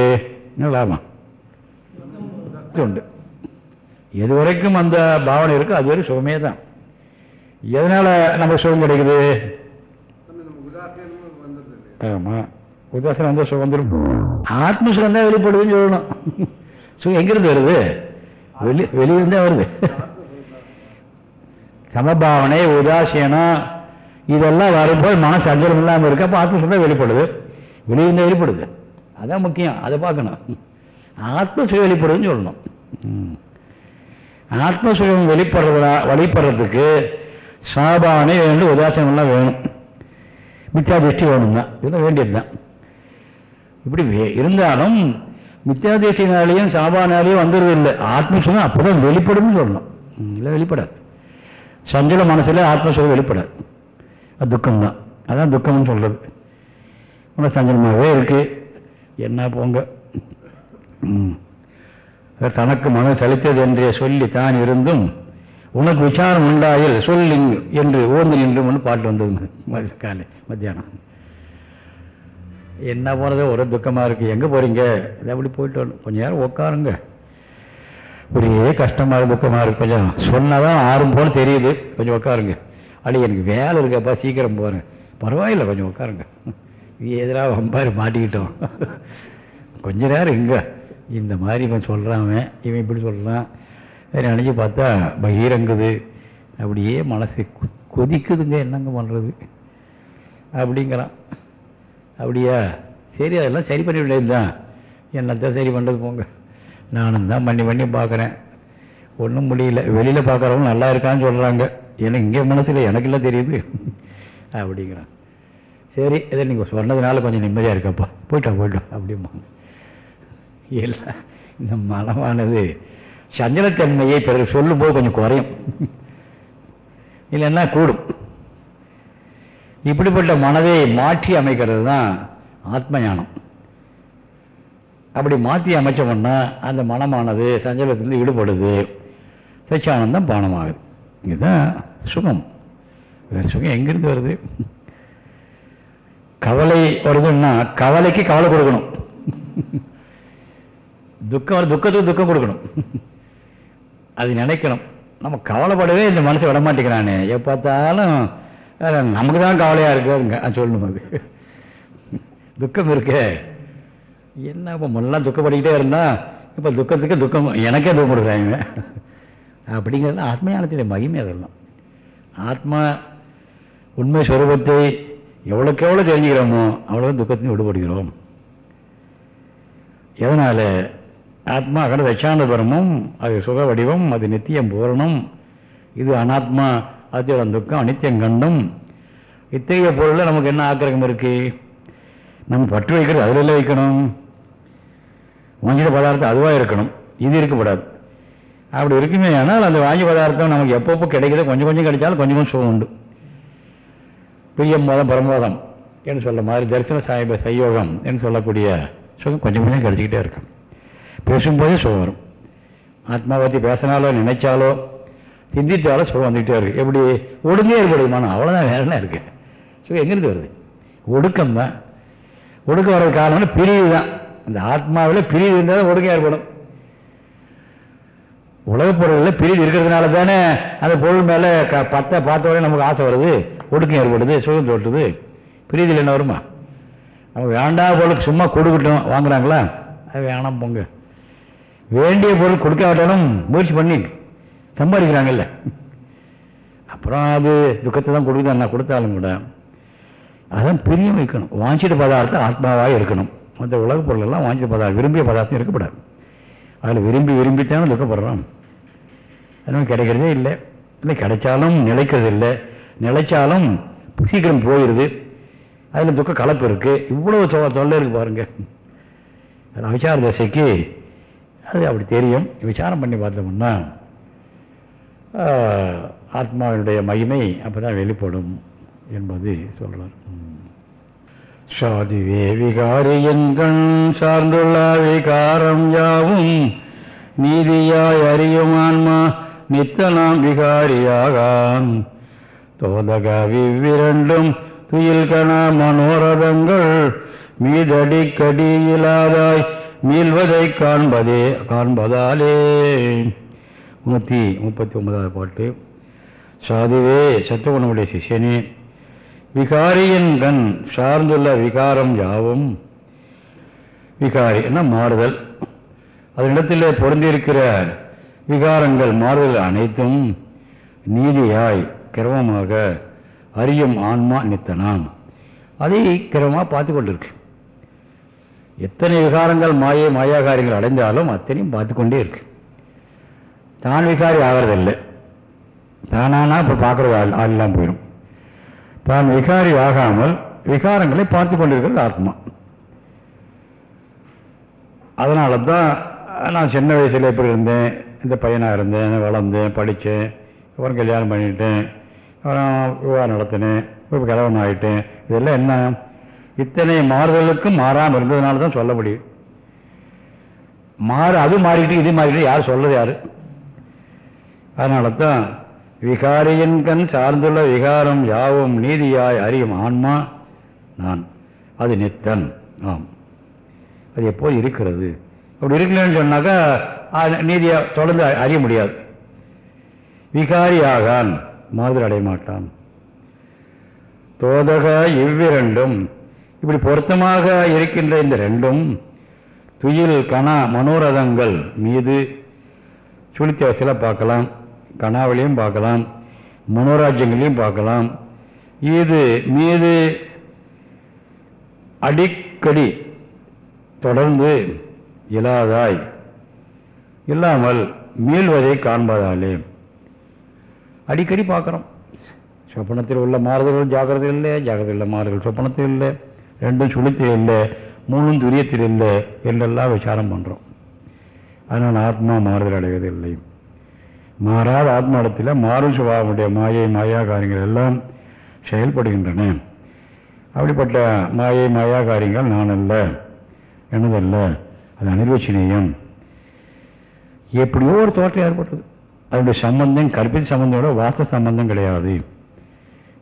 என்ன லாபம்? உண்டு எது வரைக்கும் அந்த பாவனை இருக்கோ அது வரைக்கும் சுகமே தான். எதனால் நமக்கு சுகம் கிடைக்குது? ஆமாம் உதாசனம் வந்து சுகம் வந்துடும் ஆத்மசுகம் தான் வெளிப்படுதுன்னு சொல்லணும். சுகம் எங்கிருந்து வருது? வெளி வெளியிருந்தே வருது. சமபாவனை உதாசீனம் இதெல்லாம் வரும்போது மனசு அஞ்சலம் இல்லாமல் இருக்க. அப்போ ஆத்மசுகம் வெளிப்படுது. வெளியிருந்தே வெளிப்படுது. அதான் முக்கியம். அதை பார்க்கணும். ஆத்மசுகம் வெளிப்படுதுன்னு சொல்லணும். ம். வெளிப்படுறதா வெளிப்படுறதுனா வெளிப்படுறதுக்கு சமபாவனை வேணும் உதாசீனம்லாம் வேணும். மித்யா திருஷ்டி வேணும் தான் இதெல்லாம் வேண்டியது தான் இப்படி வே- இருந்தாலும் மித்யா சாபானாலேயும் வந்துடுறது இல்லை ஆத்மசுகம் அப்போதான் வெளிப்படும்னு சொல்லணும். இல்லை வெளிப்படாது. சஞ்சல மனசில் ஆத்மசுகம் வெளிப்படாது. அது துக்கம்தான். அதான் துக்கம்னு சொல்கிறது உனக்கு சஞ்சலமாகவே இருக்குது என்ன போங்க? ம். தனக்கு மனம் செலுத்தியது என்றே சொல்லி தான் இருந்தும் உனக்கு விசாரம் உண்டாயில் சொல் என்று ஓந்து நின்று ஒன்று பாட்டு வந்ததுங்க. காலை மத்தியானம். என்ன போனதோ ஒரே துக்கமாக இருக்குது எங்கே போகிறீங்க அது அப்படி போயிட்டு வரணும். கொஞ்சம் நேரம் உட்காருங்க. ஒரே கஷ்டமாக இருக்கு துக்கமாக இருக்கு. கொஞ்சம் சொன்னால் தான் ஆறும் போல தெரியுது. கொஞ்சம் உட்காருங்க. அப்படி எனக்கு வேலை இருக்கப்பா சீக்கிரம் போகிறேன் பரவாயில்லை கொஞ்சம் உட்காருங்க. எதிராக வம்பாரு மாட்டிக்கிட்டோம். கொஞ்ச நேரம் இங்கே இந்த மாதிரி இவன் சொல்கிறான் அவன் இவன் இப்படி சொல்கிறான் நினச்சி பார்த்தா பகீரங்குது. அப்படியே மனசு கொதிக்குதுங்க. என்னங்க பண்ணுறது அப்படிங்கிறான். அப்படியா? சரி அதெல்லாம் சரி பண்ண வேண்டியது தான் என்னத்தான் சரி பண்ணுறது போங்க. நானும் தான் பண்ணி பண்ணி பார்க்குறேன். ஒன்றும் முடியல. வெளியில் பார்க்குறவங்க நல்லா இருக்கான்னு சொல்கிறாங்க எனக்கு இங்கே மனசில் எனக்கெல்லாம் தெரியுது. அப்படிங்கிறான். சரி இதை நீங்கள் சொன்னதுனால கொஞ்சம் நிம்மதியாக இருக்கப்பா. போயிட்டோம் போயிட்டோம் அப்படிம்பாங்க. இல்லை இந்த மனமானது சஞ்சலத்தன்மையை பிறகு சொல்லும்போது கொஞ்சம் குறையும். இல்லைன்னா கூடும். இப்படிப்பட்ட மனதை மாற்றி அமைக்கிறது தான் ஆத்ம ஞானம் அப்படி மாற்றி அமைச்சோம்னா அந்த மனமானது சஞ்சலத்திலிருந்து ஈடுபடுது. சச்சியானந்தம் பானமாகுது. இதுதான் சுகம். வேறு சுகம் எங்கிருந்து வருது? கவலை வருதுன்னா கவலைக்கு கவலை கொடுக்கணும். துக்கம் துக்கத்துக்கு துக்கம் கொடுக்கணும். அது நினைக்கணும். நம்ம கவலைப்படவே இந்த மனசை விடமாட்டேங்கிறானே எப்போ பார்த்தாலும் நமக்கு தான் கவலையாக இருக்குங்க சொல்லணும் அது. துக்கம் இருக்கே. என்ன இப்போ முன்னெல்லாம் துக்கப்படிக்கிட்டே இருந்தால் இப்போ துக்கத்துக்கு துக்கம் எனக்கே துக்கம் கொடுக்குறாங்க அப்படிங்கிறது ஆத்மஞானத்தினுடைய மகிமை அதெல்லாம். ஆத்மா உண்மை சுரூபத்தை எவ்வளோக்கு எவ்வளோ தெரிஞ்சுக்கிறோமோ அவ்வளோ துக்கத்தையும் விடுபடுகிறோம். எதனால்? ஆத்மா கடந்த தட்சான பரமும் அது சுக வடிவம் அது நித்தியம் பூரணம். இது அனாத்மா அத்தியோடம் துக்கம் அனித்தியம் கண்டும். இத்தகைய பொருளில் நமக்கு என்ன ஆக்கிரகம் இருக்குது நம்ம பற்று வைக்கிறது அதில் இல்லை வைக்கணும். வாங்கிய பதார்த்தம் அதுவாக இருக்கணும். இது இருக்கக்கூடாது அப்படி இருக்குமே ஆனால் அந்த வாங்கி பதார்த்தம் நமக்கு எப்பப்போ கிடைக்குதோ கொஞ்சம் கொஞ்சம் கிடைச்சாலும் கொஞ்சம் கொஞ்சம் சுகம் உண்டு. பிரியம் மோதம் பரமோதம் என்று சொல்ல மாதிரி தரிசன சாஹிப சையோகம் என்று சொல்லக்கூடிய சுகம் கொஞ்சம் கொஞ்சம் கிடைச்சிக்கிட்டே இருக்கும். பேசும்போதே சுகம் வரும். ஆத்மா பற்றி பேசினாலோ நினைச்சாலோ சிந்தித்தாலோ சுகம் வந்துக்கிட்டே இருக்குது எப்படி? ஒடுங்கே ஏற்படுமானோ அவ்வளோதான் வேற இருக்குது சுகம் எங்கேருந்து வருது? ஒடுக்கம் தான். ஒடுக்கம் வர்றது காரணம்னா பிரிவு தான். அந்த ஆத்மாவில் பிரிவு இருந்தால் தான் ஒடுக்கம் ஏற்படும் உலகப் பொருளில் பிரிவு இருக்கிறதுனால தானே அந்த பொருள் மேலே க பத்தை பார்த்த உடனே நமக்கு ஆசை வருது. ஒடுக்கம் ஏற்படுது சுகம் தோட்டுது பிரிதில் என்ன வருமா? அவங்க வேண்டாத பொருளுக்கு சும்மா கொடுக்கட்டும். வாங்குறாங்களா? அது வேணாம் பொங்க. வேண்டிய பொருள் கொடுக்காட்டாலும் முயற்சி பண்ணி சம்பாதிக்கிறாங்கல்ல. அப்புறம் அது துக்கத்தை தான் கொடுக்குது நான் கொடுத்தாலும் கூட. அதான் பிரியம் வைக்கணும். வாஞ்சிட்ட பதார்த்தம் ஆத்மாவாக இருக்கணும். மற்ற உலக பொருளெல்லாம் வாஞ்சிட்ட பதார்த்தம் விரும்பிய பதார்த்தம் இருக்கக்கூடாது அதில் விரும்பி விரும்பித்தானே துக்கப்படுறோம். அதனால் கிடைக்கிறதே இல்லை. இல்லை கிடைச்சாலும் நிலைக்கிறது இல்லை. நிலைச்சாலும் சீக்கிரம் போயிடுது அதில் துக்க கலப்பு இருக்குது இவ்வளோ தொ தொல்லை இருக்குது பாருங்கள் அவிச்சார தசைக்கு அது அப்படி தெரியும். விசாரம் பண்ணி பார்த்தோம்னா ஆத்மாவினுடைய மகிமை அப்போ தான் வெளிப்படும் என்பது சொல்கிறார் சாதிவே விகாரியின் கண் சார்ந்துள்ள விகாரம் யாவும் நீதியாய் அறியும் ஆன்மா நித்தனாம் விகாரியாகான் தோதக விவ்விரண்டும் துயில் கண மனோரதங்கள் மீதடிக்கடி இல்லாதாய் மீள்வதை காண்பதே காண்பதாலே. நூற்றி முப்பத்தி ஒன்பதாவது பாட்டு. சாதுவே சத்துவனுடைய சிஷ்யனே விகாரியின் கண் சார்ந்துள்ள விகாரம் யாவும்? விகாரி என்ன மாறுதல்? அதனிடத்தில் பொருந்திருக்கிற விகாரங்கள் மாறுதல் அனைத்தும் நீதியாய் கிரமமாக அறியும் ஆன்மா நித்தனாம். அதை கிரமமாக பார்த்து கொண்டிருக்கு. எத்தனை விகாரங்கள் மாயை மாயாகாரியங்கள் அடைந்தாலும் அத்தனையும் பார்த்து கொண்டே இருக்கு. தான் விகாரி ஆகிறதில்லை தானானா இப்போ பார்க்குறது ஆள் ஆள்லாம் போயிடும். தான் விகாரி ஆகாமல் விகாரங்களை பார்த்து கொண்டிருக்கிறது ஆத்மா. அதனால தான் நான் சின்ன வயசில் எப்படி இருந்தேன் இந்த பையனாக இருந்தேன் வளர்ந்தேன் படித்தேன் அப்புறம் கல்யாணம் பண்ணிட்டேன் அப்புறம் விவாதம் நடத்தினேன் இப்போ கலவன் ஆகிட்டேன் இதெல்லாம் என்ன? இத்தனை மாறுதலுக்கும் மாறாமல் இருந்ததுனால தான் சொல்ல முடியும். மாறு அது மாறிக்கிட்டு இது மாறிக்கிட்டு யார் சொல்றது யார்? அதனால தான் விகாரியின் கண் சார்ந்துள்ள விகாரம் யாவும் நீதியாய் அறியும் ஆன்மா நான். அது நித்தன். ஆம். அது எப்போது இருக்கிறது? அப்படி இருக்கலன்னு சொன்னாக்கா நீதியை தொடர்ந்து அறிய முடியாது. விகாரியாகான் மாறுதல் அடைய மாட்டான். தோதக இவ்விரண்டும் இப்படி பொருத்தமாக இருக்கின்ற இந்த ரெண்டும் துயில் கணா மனோரதங்கள் மீது சுழித்தியாசில பார்க்கலாம் கனாவிலையும் பார்க்கலாம் மனோராஜ்யங்களையும் பார்க்கலாம். இது மீது அடிக்கடி தொடர்ந்து இல்லாதாய் இல்லாமல் மீள்வதை காண்பதாலே. அடிக்கடி பார்க்குறோம். சொப்பனத்தில் உள்ள மாறுதல்கள் ஜாகிரதை இல்லை ஜாகிரதையில் உள்ள மாறுதல் சொப்பனத்தில் இல்லை ரெண்டும் சுழித்தில் இல்லை மூணும் துரியத்தில் இல்லை என்றெல்லாம் விசாரம் பண்ணுறோம் அதனால் ஆத்மா மாறுதல் அடைவதில்லை. மாறாத ஆத்மாடத்தில் மாறும் சுபாவமுடைய மாயை மாயா காரியங்கள் எல்லாம் செயல்படுகின்றன. அப்படிப்பட்ட மாயை மாயா காரியங்கள் நான் அல்ல எனதல்ல அது அனிர்வச்சனீயம். எப்படியோ ஒரு தோற்றம் ஏற்பட்டது. அதனுடைய சம்பந்தம் கற்பித்த சம்பந்தோட வாஸ்த சம்பந்தம் கிடையாது.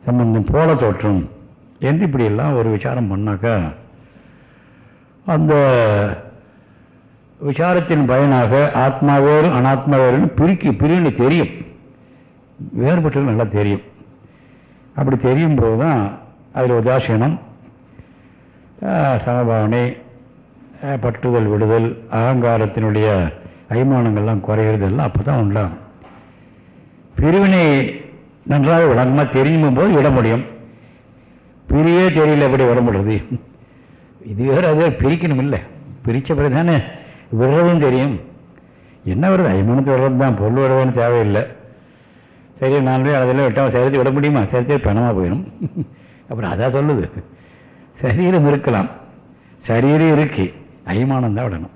சம்பந்தம் போல தோற்றம். என்று இப்படியெல்லாம் ஒரு விசாரம் பண்ணாக்கா அந்த விசாரத்தின் பயனாக ஆத்மா வேறு அனாத்மா வேறுன்னு பிரிக்கி பிரின்னு தெரியும். வேறுபட்டது நல்லா தெரியும். அப்படி தெரியும் போது தான் அதில் உதாசீனம் சமபாவனை பட்டுதல் விடுதல் அகங்காரத்தினுடைய அபிமானங்கள்லாம் குறைகிறது எல்லாம் அப்போ தான் உண்டாகும். பிரிவினை நன்றாக விளங்கமாக தெரியும் போது விட முடியும். பிரியே தெரியல எப்படி விட முடியுது? இது வேறு அது பிரிக்கணும் இல்லை பிரித்த பிறகு தானே விடுறதும் தெரியும். என்ன வருது அய்மானத்து விடுறது தான். பொருள் விடுறதுன்னு தேவையில்லை. சரி நான் போய் அதில் விட்டால் சரித்து விட முடியுமா? சரித்து பணமாக போயிடும். அப்புறம் அதான் சொல்லுது. சரீரம் இருக்கலாம். சரீரம் இருக்கு. அய்மானம் தான் விடணும்.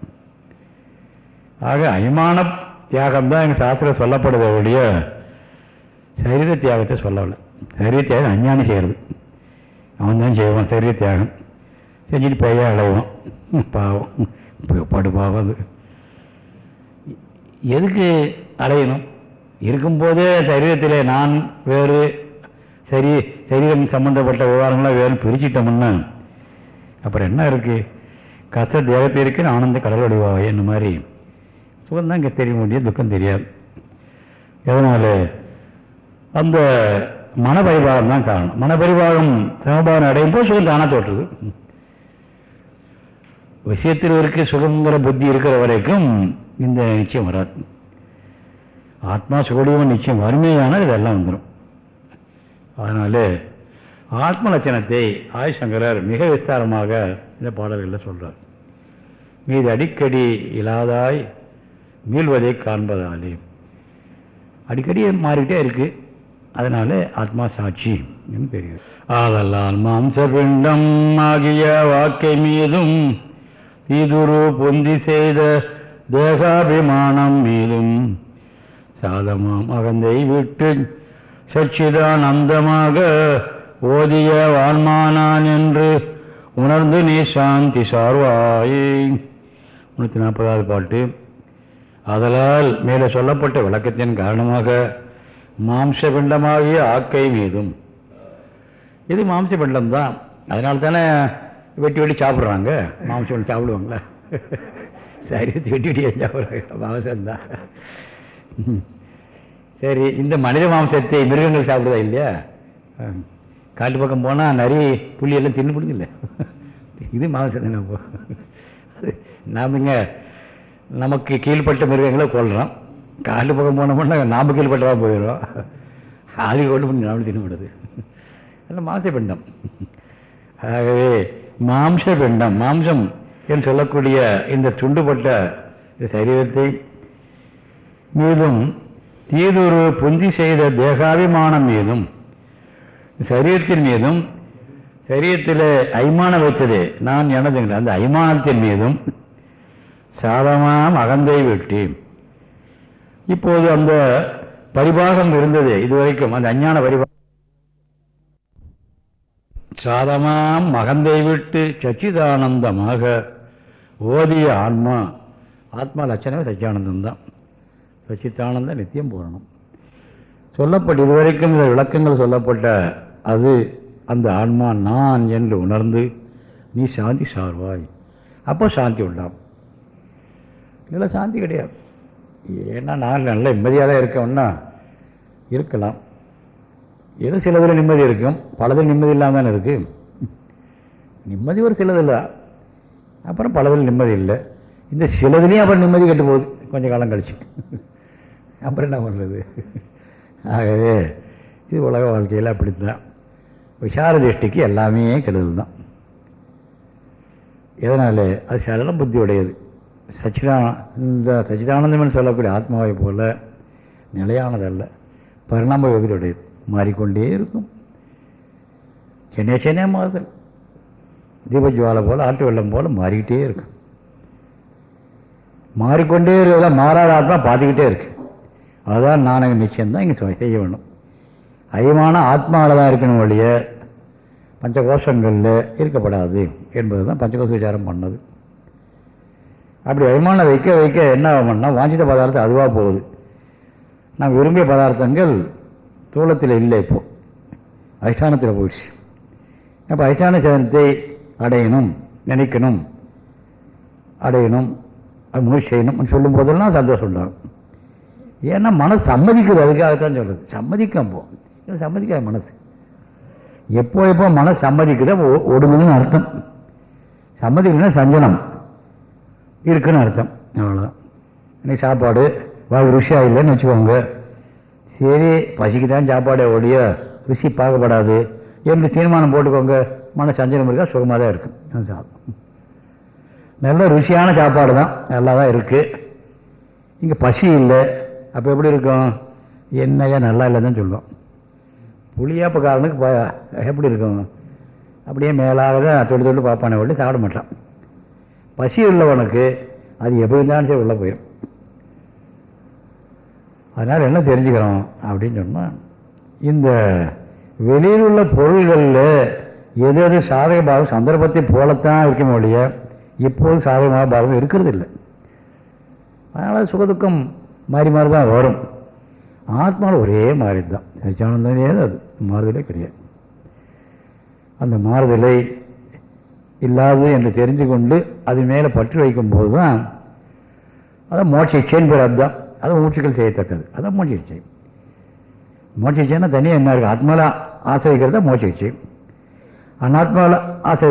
ஆக அய்மான தியாகம் தான் எங்கள் சாஸ்திரம் சொல்லப்படுது ஒழிய சரீர தியாகத்தை சொல்லவில்லை. சரீர தியாகம் அஞ்ஞானி செய்கிறது அவன் தான் செய்வான். சரீர தியாகம். செஞ்சுட்டு பையன் அழைவான் பாவம். படுபாவது எதுக்கு அலையணும்? இருக்கும்போதே சரீரத்தில் நான் வேறு சரி சரீரம் சம்மந்தப்பட்ட விவகாரங்களாக வேறு பிரிச்சிட்டோம்னா அப்புறம் என்ன இருக்குது கஷ்ட தேகத்தில் ஆனந்த கடல் வடிவாக என்ன மாதிரி? சுகம் தான் இங்கே தெரிய முடியும் துக்கம் தெரியாது. எதனால்? அந்த மனபரிபாகம் தான் காரணம். மனபரிபாகம் சமபாவனை அடையும் போது சுகம் தானாக தோற்றுது. விஷயத்தில் இருக்க சுதந்திர புத்தி இருக்கிற வரைக்கும் இந்த நிச்சயம் வராது. ஆத்மா சுகடிவம் நிச்சயம் வறுமையானால் இதெல்லாம் வந்துடும் அதனால் ஆத்ம லட்சணத்தை ஆய்சங்கரர் மிக விஸ்தாரமாக இந்த பாடல்களில் சொல்கிறார் மீது அடிக்கடி இல்லாதாய் மீள்வதை காண்பதாலே. அடிக்கடி மாறிக்கிட்டே இருக்கு. அதனால ஆத்மா சாட்சி என்று தெரியும் ஆதலால் மாம்ச பிண்டம் ஆகிய வாக்கை மீதும் தீதுரு பொந்தி செய்த தேகாபிமானம் மீதும் சாதமாம் அகந்தை விட்டு சச்சிதான் அந்தமாக ஓதிய வான்மானான் என்று உணர்ந்து நீ சாந்தி சார்வாயே. முன்னூற்றி நாற்பதாவது பாட்டு. அதலால் மேலே சொல்லப்பட்ட விளக்கத்தின் காரணமாக மாம்சபிண்டமாகிய ஆக்கை மீதும். இது மாம்சபிண்டம் தான். அதனால தானே வெட்டி வெட்டி சாப்பிட்றாங்க. மாம்சம் பிண்டம் சாப்பிடுவாங்களா? சரீரத்தை வெட்டி வெட்டி சாப்பிட்றாங்க. மாம்சம்தான் சரி இந்த மனித மாம்சத்தை மிருகங்கள் சாப்பிடுதா இல்லையா? ஆ. காட்டு பக்கம் போனால் நிறைய புள்ளி எல்லாம் தின்னு பிடிக்கல இது மாம்சம் தானே அப்போ? நாமங்க நாம் இங்கே நமக்கு கீழ்ப்பட்ட மிருகங்களை கொள்கிறோம் காட்டு பக்கம் போனோம்னா நாம் கீழ்பட்டதாக போயிடும் அது கொண்டு பண்ணி நாமளும் தின்னப்படுது அதெல்லாம் மாம்ச பிண்டம். ஆகவே மாம்ச பிண்டம் மாம்சம் என்று சொல்லக்கூடிய இந்த துண்டுபட்ட சரீரத்தை மீதும் தீதொரு புந்தி செய்த தேகாபிமானம் மீதும் சரீரத்தின் மீதும் சரீரத்தில் அய்மானம் வைத்தது நான் எனதுங்கிற அந்த ஐமானத்தின் மீதும் சாதமாம் அகந்தை வெட்டி இப்போது அந்த பரிபாகம் இருந்தது இதுவரைக்கும் அந்த அஞ்ஞான பரிபாகம் சாதமாம் மகந்தை விட்டு சச்சிதானந்தமாக ஓதிய ஆன்மா. ஆத்மா லட்சணமே சச்சியானந்தம்தான் சச்சித்தானந்தம் நித்தியம் பூரணம். சொல்லப்பட்ட இதுவரைக்கும் இந்த விளக்கங்கள் சொல்லப்பட்ட அது அந்த ஆன்மா நான் என்று உணர்ந்து நீ சாந்தி சார்வாய். அப்போ சாந்தி உண்டாம். இல்லை சாந்தி கிடையாது. ஏன்னா நான் நல்ல நிம்மதியாக தான் இருக்கோம்னா இருக்கலாம். ஏதோ சிலதில் நிம்மதி இருக்கும்? பலதில் நிம்மதி இல்லாமல் தானே இருக்குது நிம்மதி ஒரு சிலதில் அப்புறம் பலதில் நிம்மதி இல்லை. இந்த சிலதுலேயும் அப்புறம் நிம்மதி கெட்டு போகுது. கொஞ்சம் காலம் கழிச்சு. அப்புறம் என்ன பண்ணுறது ஆகவே இது உலக வாழ்க்கையில் அப்படித்தான். விசார திருஷ்டிக்கு எல்லாமே கெடுதல் தான் எதனால்? அது சரளம் புத்தி உடையது சச்சிதான இந்த சச்சிதானந்தம்னு சொல்லக்கூடிய ஆத்மாவை போல நிலையானதல்ல. பரிணாம உடையது மாறிக்கொண்டே இருக்கும். சென்னை சென்னை மாறுதல். தீபஜுவாலை போல் ஆட்டு வெள்ளம் போல் மாறிக்கிட்டே இருக்கும். மாறிக்கொண்டே இருக்கிறத மாறாத ஆத்மா பார்த்துக்கிட்டே இருக்கு. அதுதான் நாணக நிச்சயம்தான் இங்கே செய்ய வேணும் அதிகமான ஆத்மாவில் தான் இருக்கணும் வழிய பஞ்சகோஷங்களில் இருக்கப்படாது என்பது தான் பஞ்சகோஷ விசாரம் பண்ணது. அப்படி அபிமானம் வைக்க வைக்க என்ன ஆகும்னா வாஞ்சித பதார்த்தம் அதுவாக போகுது. நான் விரும்பிய பதார்த்தங்கள் தோளத்தில் இல்லை இப்போ. அதிஷ்டானத்தில் போயிடுச்சு. அப்போ அதிஷ்டான சேதனத்தை அடையணும் நினைக்கணும் அடையணும் அது முயற்சி செய்யணும்னு சொல்லும் போதெல்லாம் சந்தோஷம் உண்டாகும். ஏன்னா மனசு சம்மதிக்குது அதுக்காகத்தான் சொல்கிறது சம்மதிக்கும் போ. சம்மதிக்காது சம்மதிக்காத மனசு. எப்போ எப்போ மனசு சம்மதிக்குதோ ஒடுங்குதுன்னு அர்த்தம். சம்மதிக்கலைன்னா சஞ்சனம். இருக்குன்னு அர்த்தம். அவ்வளோதான் இன்னைக்கு சாப்பாடு வாய் ருசியாக இல்லைன்னு வச்சுக்கோங்க. சரி பசிக்கு தான் சாப்பாடே ஒழிய ருசி பார்க்கப்படாது என்று தீர்மானம் போட்டுக்கோங்க. மன சஞ்சலம் இருக்கா சுகமாக தான் இருக்கும் சாப்பிடும் நல்ல ருசியான சாப்பாடு தான். நல்லா தான் இருக்குது இங்கே பசி இல்லை. அப்போ எப்படி இருக்கும்? என்னையா நல்லா இல்லைன்னு தான் சொல்லுவோம் புளியாப்பக்காரனுக்கு ப எப்படி இருக்கும்? அப்படியே மேலாக தான் தொட்டு தொட்டு பார்ப்பானே ஒட்டி சாப்பிட மாட்டான். பசி உள்ளவனுக்கு அது எப்படி இருந்தாலும் சரி உள்ளே போயிடும் அதனால் என்ன தெரிஞ்சுக்கிறோம் அப்படின்னு சொன்னால் இந்த வெளியில் உள்ள பொருள்களில் எது எது சாதக பாவம் சந்தர்ப்பத்தை போலத்தான் இருக்க ஒழிய இப்போது சாதகமாக பாவம் இருக்கிறது இல்லை அதனால் சுகதுக்கம் மாறி மாறி தான் வரும். ஆத்மாவில் ஒரே மாறி தான் சச்சியானந்தமே அது மாறுதலே கிடையாது. அந்த மாறுதலை இல்லாது என்று தெரிஞ்சு கொண்டு அது மேலே பற்று வைக்கும்போது தான் அதான் மோட்ச இச்சைன்னு பேர் அதுதான். அது மூச்சுக்கள் செய்யத்தக்கது. அதான் மூச்சு இச்சை. மோட்ச தனியாக என்ன இருக்குது ஆத்மாவில் ஆசை வைக்கிறது தான் அனாத்மாவில் ஆசை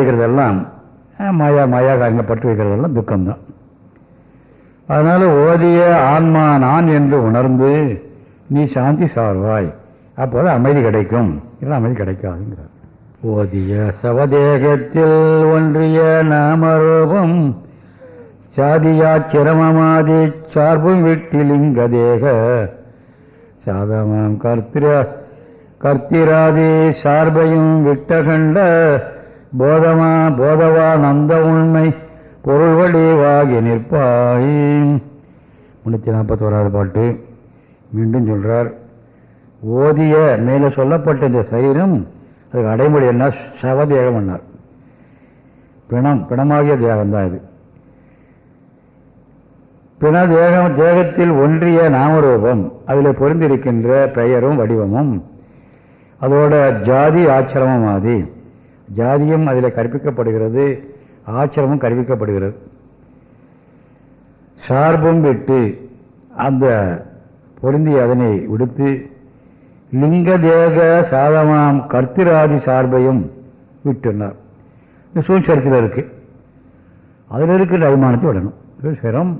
மாயா மாயா காரியங்களை பட்டு வைக்கிறதெல்லாம் துக்கம்தான். அதனால் ஓதிய ஆன்மா நான் என்று உணர்ந்து நீ சாந்தி சார்வாய் அப்போது அமைதி கிடைக்கும். இல்லை அமைதி கிடைக்காதுங்கிறார். ஓதிய சவதேகத்தில் ஒன்றிய நாமரூபம் சாதியா சிரமமாதி சார்பும் விட்டிலிங்க தேக. சாதமாம் கர்த்திரா கர்த்திராதி சார்பையும் விட்ட கண்ட போதமா போதவா நந்த உண்மை பொருள் வடிவாகி நிற்பாய். முன்னூற்றி நாற்பத்தோராவது பாட்டு. மீண்டும் சொல்கிறார் ஓதிய மேலே சொல்லப்பட்ட இந்த சரீரம் அதுக்கு அடைமொழி என்ன? சவதேகம் என்னார் பிணம் பிணமாகிய தேகம்தான் இது. பிண தேகம் தேகத்தில் ஒன்றிய நாமரூபம். அதில் பொருந்திருக்கின்ற பெயரும் வடிவமும். அதோட ஜாதி ஆச்சிரமம் ஆதி ஜாதியும் அதில் கற்பிக்கப்படுகிறது ஆச்சிரமும் கற்பிக்கப்படுகிறது. சார்பும் விட்டு அந்த பொருந்தி அதனை விடுத்து லிங்க தேக சாதமாம் கர்த்திராதி சார்பையும் விட்டுனார் இந்த சூழ்ச்சரத்தில் இருக்குது அதில் இருக்கிற அபிமானத்தை விடணும் சிரம்.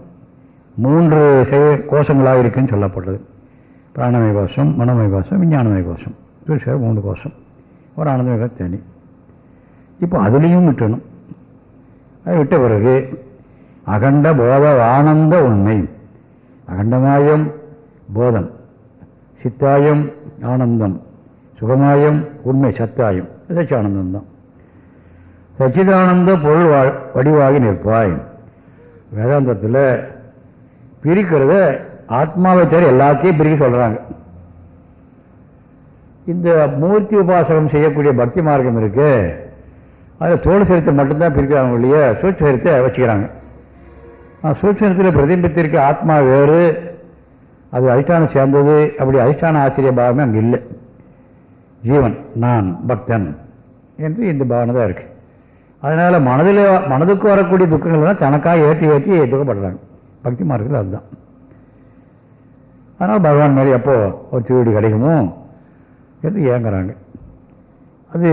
மூன்று செய கோஷங்களாக இருக்குன்னு சொல்லப்பட்டது பிராணமய கோஷம் மனமய கோஷம் விஞ்ஞானமய கோஷம். சூழ்சரம் மூன்று கோஷம். ஒரு ஆனந்தமய தனி இப்போ அதுலேயும் விட்டணும் அது விட்ட பிறகு அகண்ட போத ஆனந்த உண்மை. அகண்டமாயம் போதம். சித்தாயம் ஆனந்தம். சுகமாயம் உண்மை சத்தாயம். சச்சியானந்தம் தான். சச்சிதானந்த பொருள் வடிவாகி நிற்பாய். வேதாந்தத்தில் பிரிக்கிறத ஆத்மாவை தவிர எல்லாத்தையும் பிரிக்க சொல்கிறாங்க இந்த மூர்த்தி உபாசனம் செய்யக்கூடிய பக்தி மார்க்கம் இருக்குது அதில் தோல் சரித்தை மட்டும்தான் பிரிக்கிறாங்க இல்லையா சூட்சரித்தை வச்சுக்கிறாங்க. சூட்சரத்தில் பிரதிபித்திருக்க ஆத்மா வேறு அது அதிஷ்டானம் சேர்ந்தது. அப்படி அதிஷ்டான ஆசிரிய பாவமே அங்கே இல்லை. ஜீவன் நான் பக்தன் என்று இந்த பாவனை தான் இருக்குது அதனால் மனதில் மனதுக்கு வரக்கூடிய துக்கங்கள்லாம் தனக்காக ஏற்றி ஏற்றி துக்கப்படுறாங்க பக்தி மார்க்கத்தில் அதுதான். அதனால் பகவான் மேலே எப்போ ஒரு திருவிடு கிடைக்குமோ என்று ஏங்குறாங்க. அது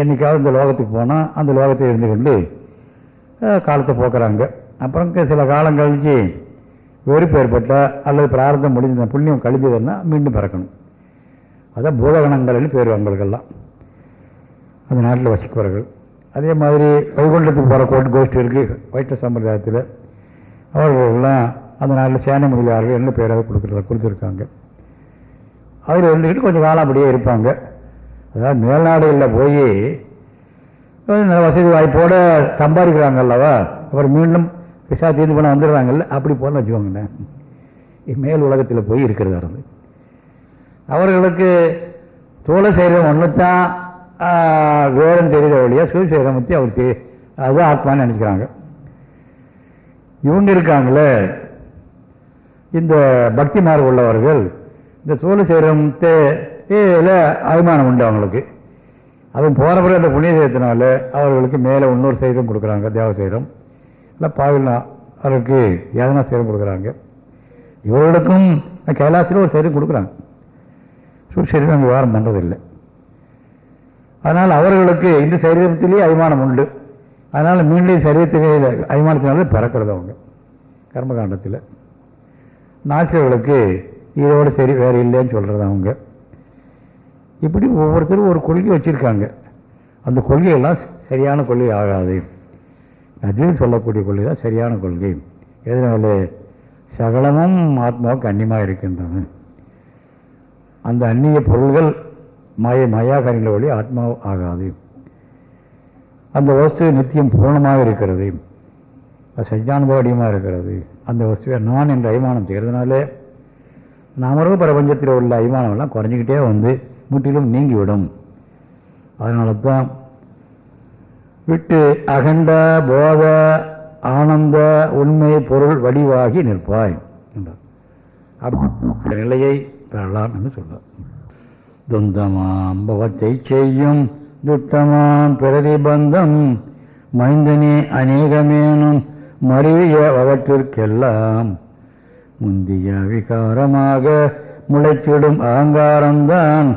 என்றைக்காவது இந்த லோகத்துக்கு போனால் அந்த லோகத்தை இருந்து கொண்டு காலத்தை போக்குறாங்க. அப்புறம் சில காலம் கழித்து வெறுப்பு ஏற்பட்டால் அல்லது பிரார்த்தம் முடிஞ்ச புண்ணியம் கழிஞ்சதுன்னா மீண்டும் பிறக்கணும். அதான் பூதகணங்கள்னு பேர் அவங்களுக்கெல்லாம் அந்த நாட்டில் வசிப்பவர்கள். அதே மாதிரி வைகுண்டத்துக்கு போகிற கோட்டு கோஷ்டி இருக்குது வைஷ்ணவ சம்பிரதாயத்தில். அவர்களெல்லாம் அந்த நாட்டில் சேனை முதலியார்கள் என்ன பேராக கொடுக்குற கொடுத்துருக்காங்க. அவர் இருந்துக்கிட்டு கொஞ்சம் காலம் அப்படியே இருப்பாங்க. அதாவது மேல்நாடுகளில் போய் நல்ல வசதி வாய்ப்போடு சம்பாதிக்கிறாங்க அல்லவா அப்புறம் மீண்டும் விசா தீர்ந்து பண்ண வந்துடுறாங்கல்ல அப்படி போகணும்னு வச்சுக்கோங்களேன். மேல் உலகத்தில் போய் இருக்கிறதா இருந்து அவர்களுக்கு தோலை சைரம் ஒன்று தான் வேறும் தெரியுத வழியாக சுயசைரம் பற்றி அவர் அதுதான் ஆத்மான்னு நினைக்கிறாங்க. இவங்க இருக்காங்களே. இந்த பக்தி மார்பு உள்ளவர்கள் இந்த தோல் சேரத்தில் அபிமானம் உண்டு அவங்களுக்கு. அதுவும் போகிற பிறகு அந்த புண்ணிய செய்யத்தினால அவர்களுக்கு மேலே இன்னொரு சைரம் கொடுக்குறாங்க தேவ சைரம் இல்லை பாவில்னா அவருக்கு ஏதனா சைரம் கொடுக்குறாங்க. இவர்களுக்கும் கைலாசத்தில் ஒரு சைரம் கொடுக்குறாங்க. சூழ்சரீரம் அங்கே விவகாரம் பண்ணுறதில்லை அதனால் அவர்களுக்கு இந்த சரீரத்திலேயே அபிமானம் உண்டு. அதனால் மீண்டும் சரீரத்திலே அபிமானத்தினால பிறக்கிறது அவங்க கர்மகாண்டத்தில். நாசிரியர்களுக்கு இதோடு சரி வேறு இல்லைன்னு சொல்கிறது அவங்க. இப்படி ஒவ்வொருத்தரும் ஒரு கொள்கை வச்சுருக்காங்க. அந்த கொள்கையெல்லாம் சரியான கொள்கை ஆகாது. அதில் சொல்லக்கூடிய கொள்கை தான் சரியான கொள்கை. எதனால? சகலமும் ஆத்மாவுக்கு அந்நியமாக இருக்கின்றன. அந்த அந்நிய பொருள்கள் மாய மாயாகாரிகளை ஒளி ஆத்மா ஆகாது. அந்த வஸ்து நித்தியம் பூர்ணமாக இருக்கிறது. அது சஜானுபவடியமாக இருக்கிறது. அந்த வஸ்துவை நான் என்ற அபிமானம் செய்கிறதுனால நாமரும் பிரபஞ்சத்தில் உள்ள அபிமானமெல்லாம் குறைஞ்சிக்கிட்டே வந்து முற்றிலும் நீங்கிவிடும். அதனால தான் விட்டு அகண்ட போத ஆனந்த உண்மை பொருள் வடிவாகி நிற்பாய் என்றார். அப்படி நிலையை பெறலாம் என்று சொல்றார். துந்தமாம்பவத்தை செய்யும் துத்தமாம் பிரதிபந்தம். மைந்தனே அநேகமேனும் மருவிய அவற்றிற்கெல்லாம் முந்திய விகாரமாக முளைச்சிடும் அகங்காரம்தான்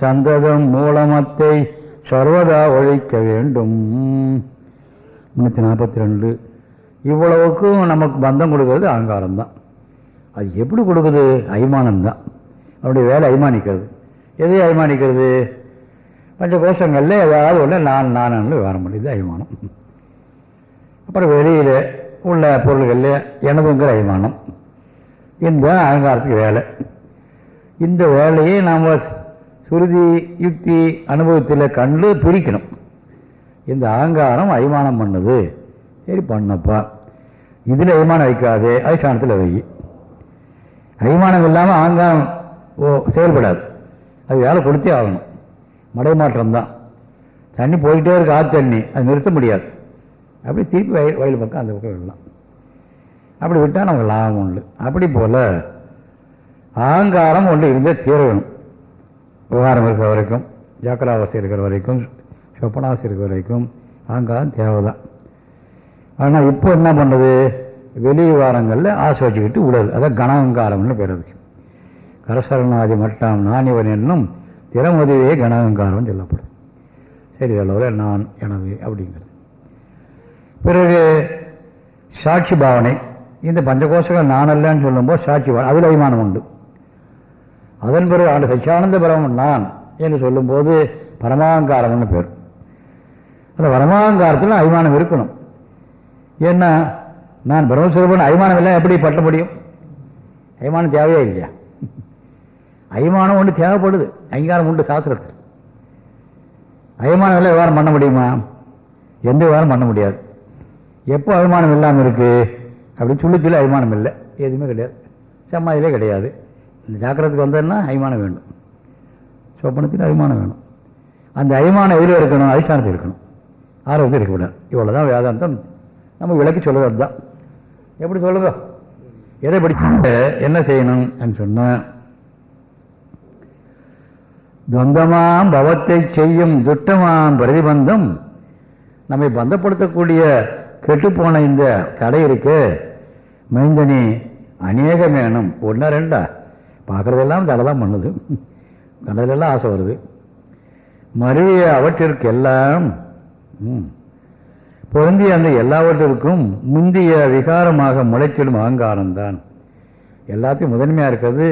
சந்ததம் மூலமத்தை சர்வதா ஒழிக்க வேண்டும். முன்னூற்றி நாற்பத்தி ரெண்டு இவ்வளவுக்கும் நமக்கு பந்தம் கொடுக்கறது அகங்காரம் தான் அது எப்படி கொடுக்குது? அய்மானம்தான் அவருடைய வேலை அபிமானிக்கிறது. எதை அபிமானிக்கிறது? பஞ்ச கோஷங்களில் ஏதாவது ஒன்று நான் நானு வர முடியுது அபிமானம். அப்புறம் வெளியில் உள்ள பொருள்களில் எனதுங்கிற அபிமானம். இந்த அகங்காரத்துக்கு வேலை. இந்த வேலையை நாம் சுருதி யுக்தி அனுபவத்தில் கண்டு பிரிக்கணும். இந்த அகங்காரம் அபிமானம் பண்ணுது. சரி பண்ணப்பா. இதில் அபிமானம் வைக்காது. அதிஷ்டானத்தில் வை. அபிமானம் இல்லாமல் அகங்காரம் ஓ செயல்படாது. அது வேலை கொடுத்தே ஆகணும். மடைமாற்றம் தான் தண்ணி போயிட்டே இருக்கு ஆற்று தண்ணி அது நிறுத்த முடியாது. அப்படி திருப்பி வயல் வயல் பக்கம் அந்த பக்கம் விடலாம். அப்படி விட்டால் நமக்கு லாபம் உண்டு. அப்படி போல் அகங்காரம் ஒன்று இருந்தே தீர வேணும் விவகாரம் இருக்கிற வரைக்கும் ஜாக்கிராவாசி இருக்கிற வரைக்கும் சொப்பனாவாசி இருக்கிற வரைக்கும் அகங்காரம் தேவைதான். ஆனால் இப்போ என்ன பண்ணுறது வெளி வாரங்களில் ஆசை வச்சுக்கிட்டு உடல். அதான் கனகங்காரம்னு பேர் அதுக்கு. கரசரணாதி மட்டம் நானிவன் என்னும் திறமதுவே கணாங்காரம் சொல்லப்படும். சரி அளவில் நான் எனது அப்படிங்கிறது. பிறகு சாட்சி பாவனை. இந்த பஞ்சகோஷங்கள் நான் அல்லன்னு சொல்லும்போது சாட்சி பாவனை அதில் அபிமானம் உண்டு. அதன் பிறகு அந்த சச்சியானந்த பிரமன் நான் என்று சொல்லும்போது பரமாங்காரம்னு பேர். அந்த பரமாங்காரத்தில் அபிமானம் இருக்கணும். ஏன்னா நான் பிரம்மஸ்வரூபன் அபிமானம் இல்லை எப்படி பட்ட முடியும்? அபிமானம் தேவையே இல்லையா? அபிமானம் ஒன்று தேவைப்படுது. அங்கீகாரம் உண்டு சாஸ்திரத்தில். அய்மானம் இல்லை விவகாரம் பண்ண முடியுமா? எந்த விவகாரம் பண்ண முடியாது. எப்போ அபிமானம் இல்லாமல் இருக்குது அப்படின்னு சொல்லி சொல்லி அபிமானம் இல்லை. எதுவுமே கிடையாது. சமாதியிலே கிடையாது. இந்த ஜாக்கிரத்துக்கு வந்ததுன்னா அபிமானம் வேண்டும். சொப்பனத்துக்கு அபிமானம் வேணும். அந்த அபிமானம் எதில் இருக்கணும்? அதிஷ்டானத்தில் இருக்கணும். ஆரோக்கியம் இருக்கக்கூடாது. இவ்வளோ தான் வேதாந்தம் நம்ம விளக்கி சொல்லுவது தான் எப்படி சொல்லுங்க எதை படிச்சு என்ன செய்யணும்? சொன்னால் துவந்தமாம் பவத்தை செய்யும் துட்டமாம் பிரதிபந்தம். நம்மை பந்தப்படுத்தக்கூடிய கெட்டுப்போன இந்த கடை இருக்கு. மைந்தனி அநேகமேனும் ஒன்றா ரெண்டா? பார்க்குறதெல்லாம் தடை தான் பண்ணுது. கடலெல்லாம் ஆசை வருது. மறுவிய அவற்றிற்கெல்லாம் பொருந்திய அந்த எல்லாவற்றிற்கும் முந்திய விகாரமாக முளைச்சிடும் அகங்காரம்தான். எல்லாத்தையும் முதன்மையாக இருக்கிறது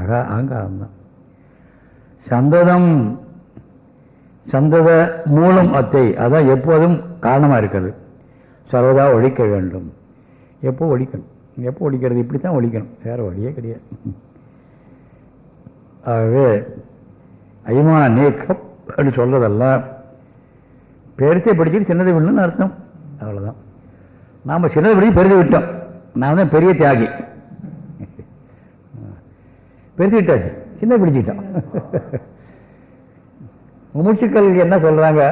அகா அகங்காரம்தான். சந்ததம் சந்தத மூலம் அத்தை. அதான் எப்போதும் காரணமாக இருக்கிறது. சர்வதா ஒழிக்க வேண்டும். எப்போ ஒழிக்கணும்? எப்போ ஒழிக்கிறது? இப்படி தான் ஒழிக்கணும். வேறு வழியே கிடையாது. ஆகவே அய்மான நீக்கம் அப்படி சொல்கிறதெல்லாம் பெருசை படிச்சுட்டு சின்னதை விடணும்னு அர்த்தம். அவ்வளோதான் நாம் சின்னதை படிச்சு பெருசை விட்டோம். நான் தான் பெரிய தியாகி. பெருசு விட்டாச்சு. சின்ன பிடிச்சிட்டோம். மூச்சுக்கள் என்ன சொல்கிறாங்க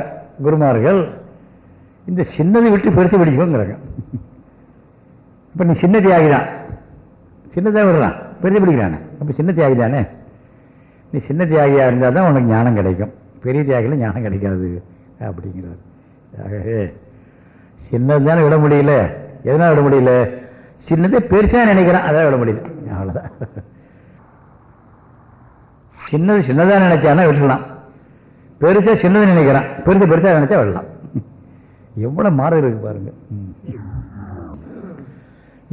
குருமார்கள்? இந்த சின்னதை விட்டு பெருசு பிடிச்சுக்கோங்கிறாங்க இப்போ நீ சின்ன தியாகி தான் சின்னதாக விடுறான் பெரிய பிடிக்கிறானே. அப்போ சின்ன தியாகி தானே நீ சின்ன தியாகியாக இருந்தால் தான் உனக்கு ஞானம் கிடைக்கும். பெரிய தியாகியில் ஞானம் கிடைக்காது அப்படிங்கிறார். ஆகவே சின்னது தானே விட முடியல. எதனால் விட முடியல? சின்னதை பெருசாக நினைக்கிறான். அதான் விட முடியல. அவ்வளோதான் சின்னது சின்னதாக நினைச்சானா விட்டுடலாம் பெருசாக சின்னதாக நினைக்கிறான். பெருசு பெருசாக நினைச்சா விடலாம். எவ்வளோ மாறு இருக்கு பாருங்க. ம்.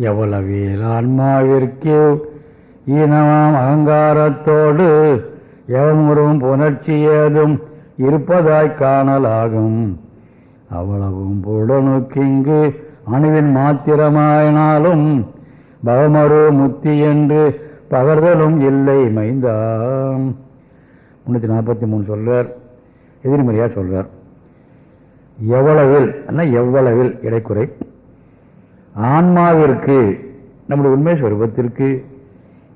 எவ்வளவில் ஆன்மாவிற்கு ஈனமாம் அகங்காரத்தோடு எவமுறும் புணர்ச்சி ஏதும் இருப்பதாய் காணலாகும். அவ்வளவும் புலனுக்கிங்கு அணுவின் மாத்திரமாயினாலும் பவமரு முத்தி என்று பகர்தலும் இல்லை மைந்தாம். முன்னூற்றி நாற்பத்தி மூணு சொல்கிறார் எதிர்மறையாக சொல்கிறார் எவ்வளவில் அண்ணா எவ்வளவில் இடைக்குறை? ஆன்மாவிற்கு நம்முடைய உண்மை ஸ்வரூபத்திற்கு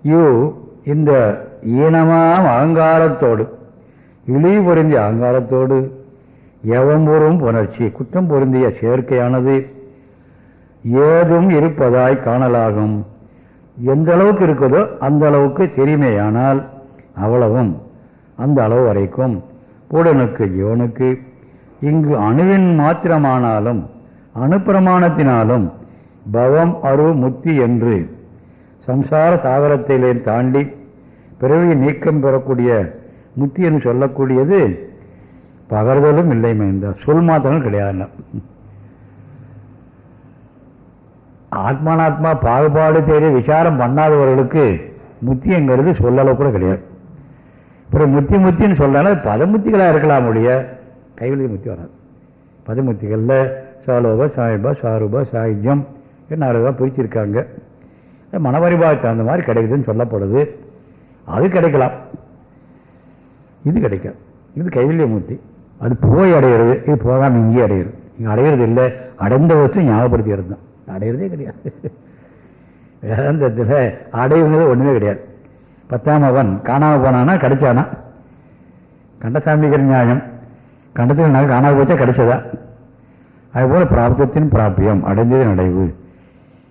யூ இந்த ஈனமாம் அகங்காரத்தோடு இழி பொருந்திய அகங்காரத்தோடு எவம்பூறும் புணர்ச்சி குற்றம் பொருந்திய சேர்க்கையானது ஏதும் இருப்பதாய் காணலாகும். எந்த அளவுக்கு இருக்குதோ அந்த அளவுக்கு தெரியுமேயானால் அவ்வளவும் அந்த அளவு வரைக்கும் பூடனுக்கு ஜீவனுக்கு இங்கு அணுவின் மாத்திரமானாலும் அணுப்பிரமாணத்தினாலும் பவம் அரு முத்தி என்று சம்சார சாகரத்திலே தாண்டி பிறவி நீக்கம் பெறக்கூடிய முத்தி என்று சொல்லக்கூடியது பகர்தலும் இல்லைமே இந்த சொல் மாத்திரம் கிடையாது. ஆத்மானாத்மா பாகுபாடு தெரிய விசாரம் பண்ணாதவர்களுக்கு முத்திங்கிறது சொல்லளவு கூட கிடையாது. அப்புறம் முத்தி முத்தின்னு சொல்கிறாங்க பதமுத்திகளாக இருக்கலாம் ஒழிய கைவெளி முத்தி வராது. பதமுத்திகளில் சாலோபா சாயிபா சாரூபா சாயுஜ்யம் நிறைய பிரிச்சிருக்காங்க. மனவரிபாவுக்கு தகுந்த மாதிரி கிடைக்குதுன்னு சொல்லப்படுது. அது கிடைக்கலாம். இது கிடைக்காது. இது கைவில்லிய மூர்த்தி அது போய் அடையிறது. இது போகாமல் இங்கேயே அடையிறது. இங்கே அடையிறது இல்லை. அடைந்த வச்சு ஞாபகப்படுத்தி இருந்தான் அடையிறதே கிடையாது. வேதாந்தத்தில் அடையுங்கிறது ஒன்றுமே கிடையாது. பத்தாம் அவன் காணாமல் போனானா கிடைச்சானா? கண்டசாமிக்கிற நியாயம். கண்டத்தில் நாங்கள் காணாமல் போச்சா கிடைச்சதா? அதுபோல் பிராப்தத்தின் பிராபியம் அடைந்ததின் அடைவு.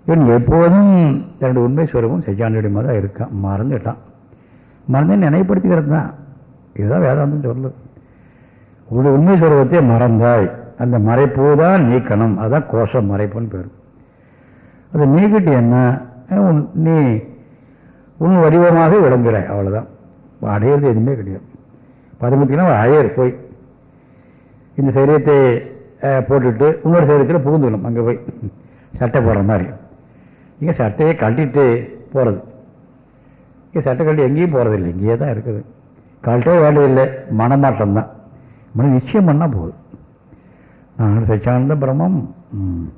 இவன் எப்போதும் தன்னுடைய உண்மை சுவரமும் சச்சியானுடைய மாதிரி தான் இருக்கான் மறந்துட்டான் மறந்து நினைப்படுத்திக்கிறது தான். இதுதான் வேதாந்தம் சொல்லுது ஒரு உண்மை சுவரூபத்தை மறந்தாய். அந்த மறைப்பு தான் நீக்கணும். அதான் கோஷம் மறைப்புன்னு பேர். அதை நீக்கிட்டு என்ன? உன்- நீ உன் வடிவமாக விளங்குகிறாய். அவ்வளோதான் அடையிறது எதுவுமே கிடையாது. பதுமத்தினா அழையர் போய் இந்த சரீரத்தை போட்டுட்டு இன்னொரு சரீரத்தில் புகுந்துக்கணும் அங்கே போய் சட்டை போடுற மாதிரி. இங்கே சட்டையை கழட்டிட்டு போகிறது இங்கே சட்டை கழட்டி எங்கேயும் போகிறதில்லை இங்கேயே தான் இருக்குது. கழட்டவே வேண்டியதில்லை மனமாட்டம் தான். மன நிச்சயம் பண்ணால் போதும். நான் சச்சியானந்த பிரம்மம். ம்.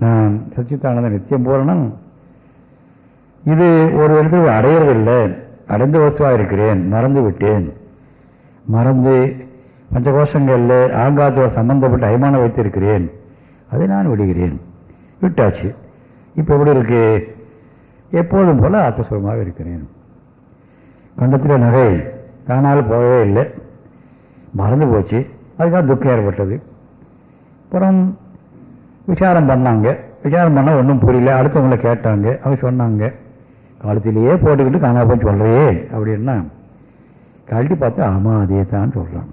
நான் சச்சித்தானந்த நித்தியம் பூரணம் இது ஒரு இடத்துல அடையிறதில்லை. அடைந்த வசுவாக இருக்கிறேன். மறந்து விட்டேன். மறந்து பஞ்சகோஷங்களில் ஆங்காத்தோடு சம்பந்தப்பட்ட அய்மானம் வைத்திருக்கிறேன். அதை நான் விடுகிறேன். விட்டாச்சு. இப்போ எப்படி இருக்கு? எப்போதும் போல ஆத்மஸ்வரமாக இருக்கிறேன். கண்டத்தில் நகை தானால் போகவே இல்லை. மறந்து போச்சு. அதுதான் துக்கம் ஏற்பட்டது. அப்புறம் விசாரம் பண்ணாங்க. விசாரம் பண்ணால் ஒன்றும் புரியல. அடுத்தவங்கள கேட்டாங்க. அவங்க சொன்னாங்க காலத்திலேயே போட்டுக்கிட்டு காணா போய் சொல்கிறையே அப்படின்னா கழட்டி பார்த்தா ஆமாம் அதே தான் சொல்கிறான்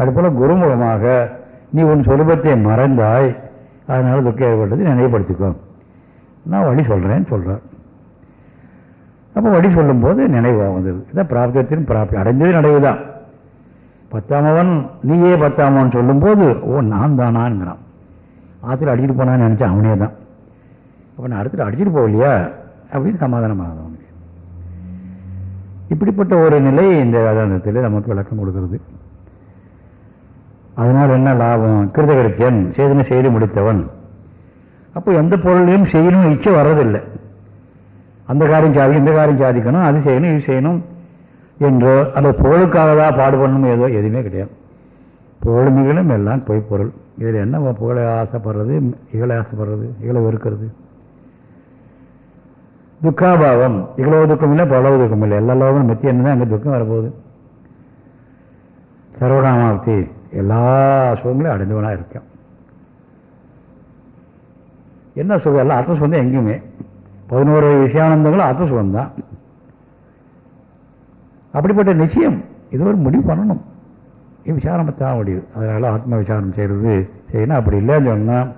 அதுபோல் குருமுகமாக நீ உன் சொரூபத்தை மறந்தாய். அதனால் துக்கம் ஏற்பட்டது நினைவுபடுத்திக்கோ. நான் வழி சொல்கிறேன்னு சொல்கிறேன் அப்போ வழி சொல்லும்போது நினைவாக வந்தது. இதான் பிராப்தத்தின் பிராப்தி. அடைஞ்சது நினைவு தான் பத்தாமவன் நீயே பத்தாமவன் சொல்லும்போது ஓ நான் தானாங்கிறான். ஆற்றுல அடிச்சுட்டு போனான்னு நினச்சேன் அவனே தான் அப்போ நான் அடுத்துட்டு அடிச்சிட்டு போகலையா? அப்படின்னு சமாதானமாக அவனுக்கு. இப்படிப்பட்ட ஒரு நிலை இந்த வேதாந்தத்தில் நமக்கு விளக்கம் கொடுக்கறது. அதனால் என்ன லாபம்? கிருதகரித்தன் செய்தனை செய்து முடித்தவன். அப்போ எந்த பொருளையும் செய்யணும் இச்சை வர்றதில்லை. அந்த காரியம் சாதி இந்த காரியம் சாதிக்கணும் அது செய்யணும் இது செய்யணும் என்றோ அந்த பொருளுக்காக தான் பாடுபடணும் ஏதோ எதுவுமே கிடையாது. பொருளுமிகளும் எல்லாம் பொய்ப்பொருள். இதில் என்ன புகழை ஆசைப்படுறது? இகழை ஆசைப்படுறது? இகழை வெறுக்கிறது? துக்காபாவம். இவ்வளவு துக்கம் இல்லை பலவு துக்கம் இல்லை. எல்லா லோகம் மெத்தி என்ன அங்கே துக்கம் வரப்போகுது. சர்வநாமாப்தி. எல்லா சுகங்களையும் அடைந்தவனாக இருக்கும் என்ன சுகம்? எல்லாம் ஆத்மசுகம் தான் எங்கேயுமே. பதினோரு விஷயானந்தங்களும் ஆத்மசுகம் தான் அப்படிப்பட்ட நிச்சயம். இது ஒரு முடிவு பண்ணணும். இது விசாரமத்தான் முடியுது. அதனால் ஆத்ம விசாரம் செய்கிறது செய்யணும். அப்படி இல்லைன்னு சொன்னால்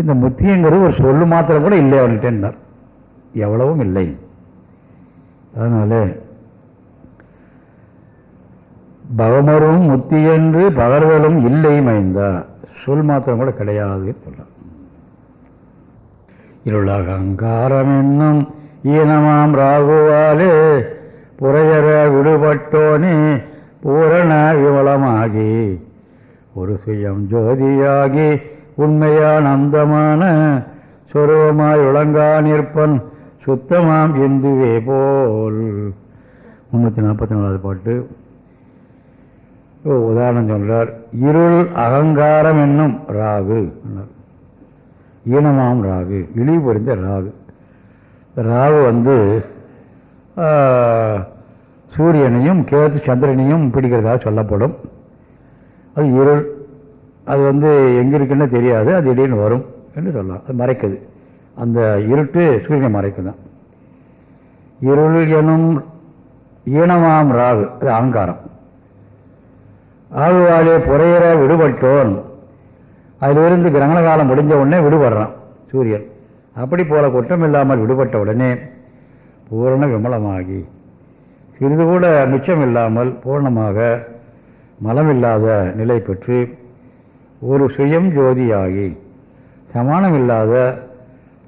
இந்த முத்தியங்கிறது ஒரு சொல்லு மாத்திரம் கூட இல்லை அவர்கிட்டன்னார் எவ்வளவும் இல்லை. அதனால் பவமரும் முத்தி என்று பகர்வலும் இல்லை மைந்தா சொல் மாத்திரம் கூட கிடையாது சொல்லலாம் இருளக அங்காரம் என்னும் ஈனமாம் ராகுவாலே புறையற விடுபட்டோனே பூரண விமலமாகி ஒரு சுயம் ஜோதியாகி உண்மையான அந்தமான சொருவமாய் விளங்கா நிற்பன் சுத்தமாம் இந்துவே போல். முன்னூற்றி நாற்பத்தி நாலாவது பாட்டு. ஓ, உதாரணம் சொல்றார். இருள் அகங்காரம் என்னும் ராகு. ஈனமாம் ராகு இழிவு புரிந்த ராகு. ராகு வந்து சூரியனையும் கேது சந்திரனையும் பிடிக்கிறதாக சொல்லப்படும். அது இருள். அது வந்து எங்கே இருக்குன்னு தெரியாது. அது திடீர்னு வரும் என்று சொல்லலாம். அது மறைக்குது. அந்த இருட்டு சூரியனை மறைக்குதான் இருள் எனும் ஈனமாம் ராகு. அது அகங்காரம். ஆகுவாலே புறையிற விடுபட்டோன். அதிலிருந்து கிரகண காலம் முடிஞ்ச உடனே விடுபடுறான் சூரியன். அப்படி போல குற்றம் இல்லாமல் விடுபட்ட உடனே பூரண விமலமாகி சிறிது கூட மிச்சம் இல்லாமல் பூர்ணமாக மலமில்லாத நிலை பெற்று ஒரு சுயம் ஜோதியாகி சமானமில்லாத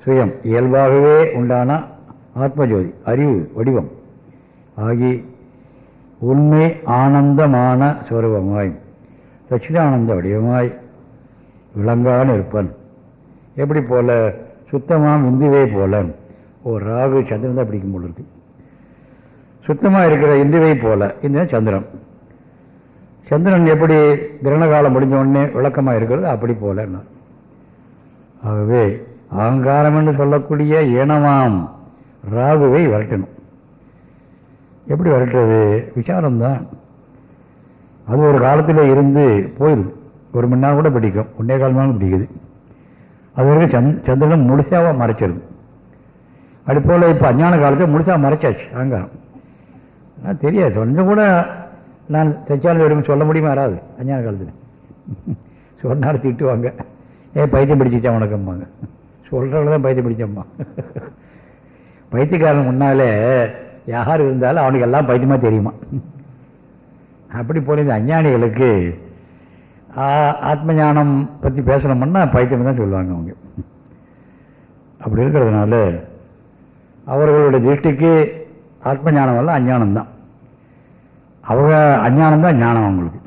சுயம் இயல்பாகவே உண்டான ஆத்மஜோதி அறிவு வடிவம் ஆகி உண்மை ஆனந்தமான சுவரூபமாய் சச்சிதானந்த வடிவமாய் விளங்கான் இருப்பன். எப்படி போல? சுத்தமாக இந்துவே போல. ஓ ராகு சந்திரன் தான் பிடிக்கும் போல இருக்கு. சுத்தமாக இருக்கிற இந்துவை போல. இந்த சந்திரன். சந்திரன் எப்படி கிரண காலம் முடிஞ்ச உடனே விளக்கமாக இருக்கிறது அப்படி போல ஆகவே அகங்காரம் என்று சொல்லக்கூடிய இனமாம் ராகுவை விரட்டணும். எப்படி விரட்டுறது? விசாரம்தான். அது ஒரு காலத்தில் இருந்து போயிடுது. ஒரு மணி நேரம் கூட பிடிக்கும். ஒன்றே கால் நேரம் பிடிக்குது. அது வரைக்கும் சந்த் சந்திரன் முழுசாக மறைச்சிருது. அது போல் இப்போ அஞ்ஞான காலத்தில் முழுசாக மறைச்சாச்சு அகங்காரம் நான் தெரியாது. கொஞ்சம் கூட நான் தச்சாலும் வடிவம் சொல்ல முடியுமா? வராது. அஞ்ஞான காலத்தில். சொன்னார் திட்டுவாங்க. ஏ பைத்தியம் பிடிச்சிச்சா உனக்கம்மாங்க சொல்கிறவங்க தான் பைத்தியம் பிடிச்சம்மா. பைத்தியக்காரன் முன்னாலே யார் இருந்தாலும் அவனுக்கு எல்லாம் பைத்தியமாக தெரியுமா? அப்படி போல இந்த அஞ்ஞானிகளுக்கு ஆத்ம ஞானம் பற்றி பேசணும்னா பைத்தியம் தான் சொல்லுவாங்க அவங்க. அப்படி இருக்கிறதுனால அவர்களுடைய திருஷ்டிக்கு ஆத்ம ஞானம் எல்லாம் அஞ்ஞானம் தான் அவங்க அஞ்ஞானம் தான் ஞானம் அவங்களுக்கு.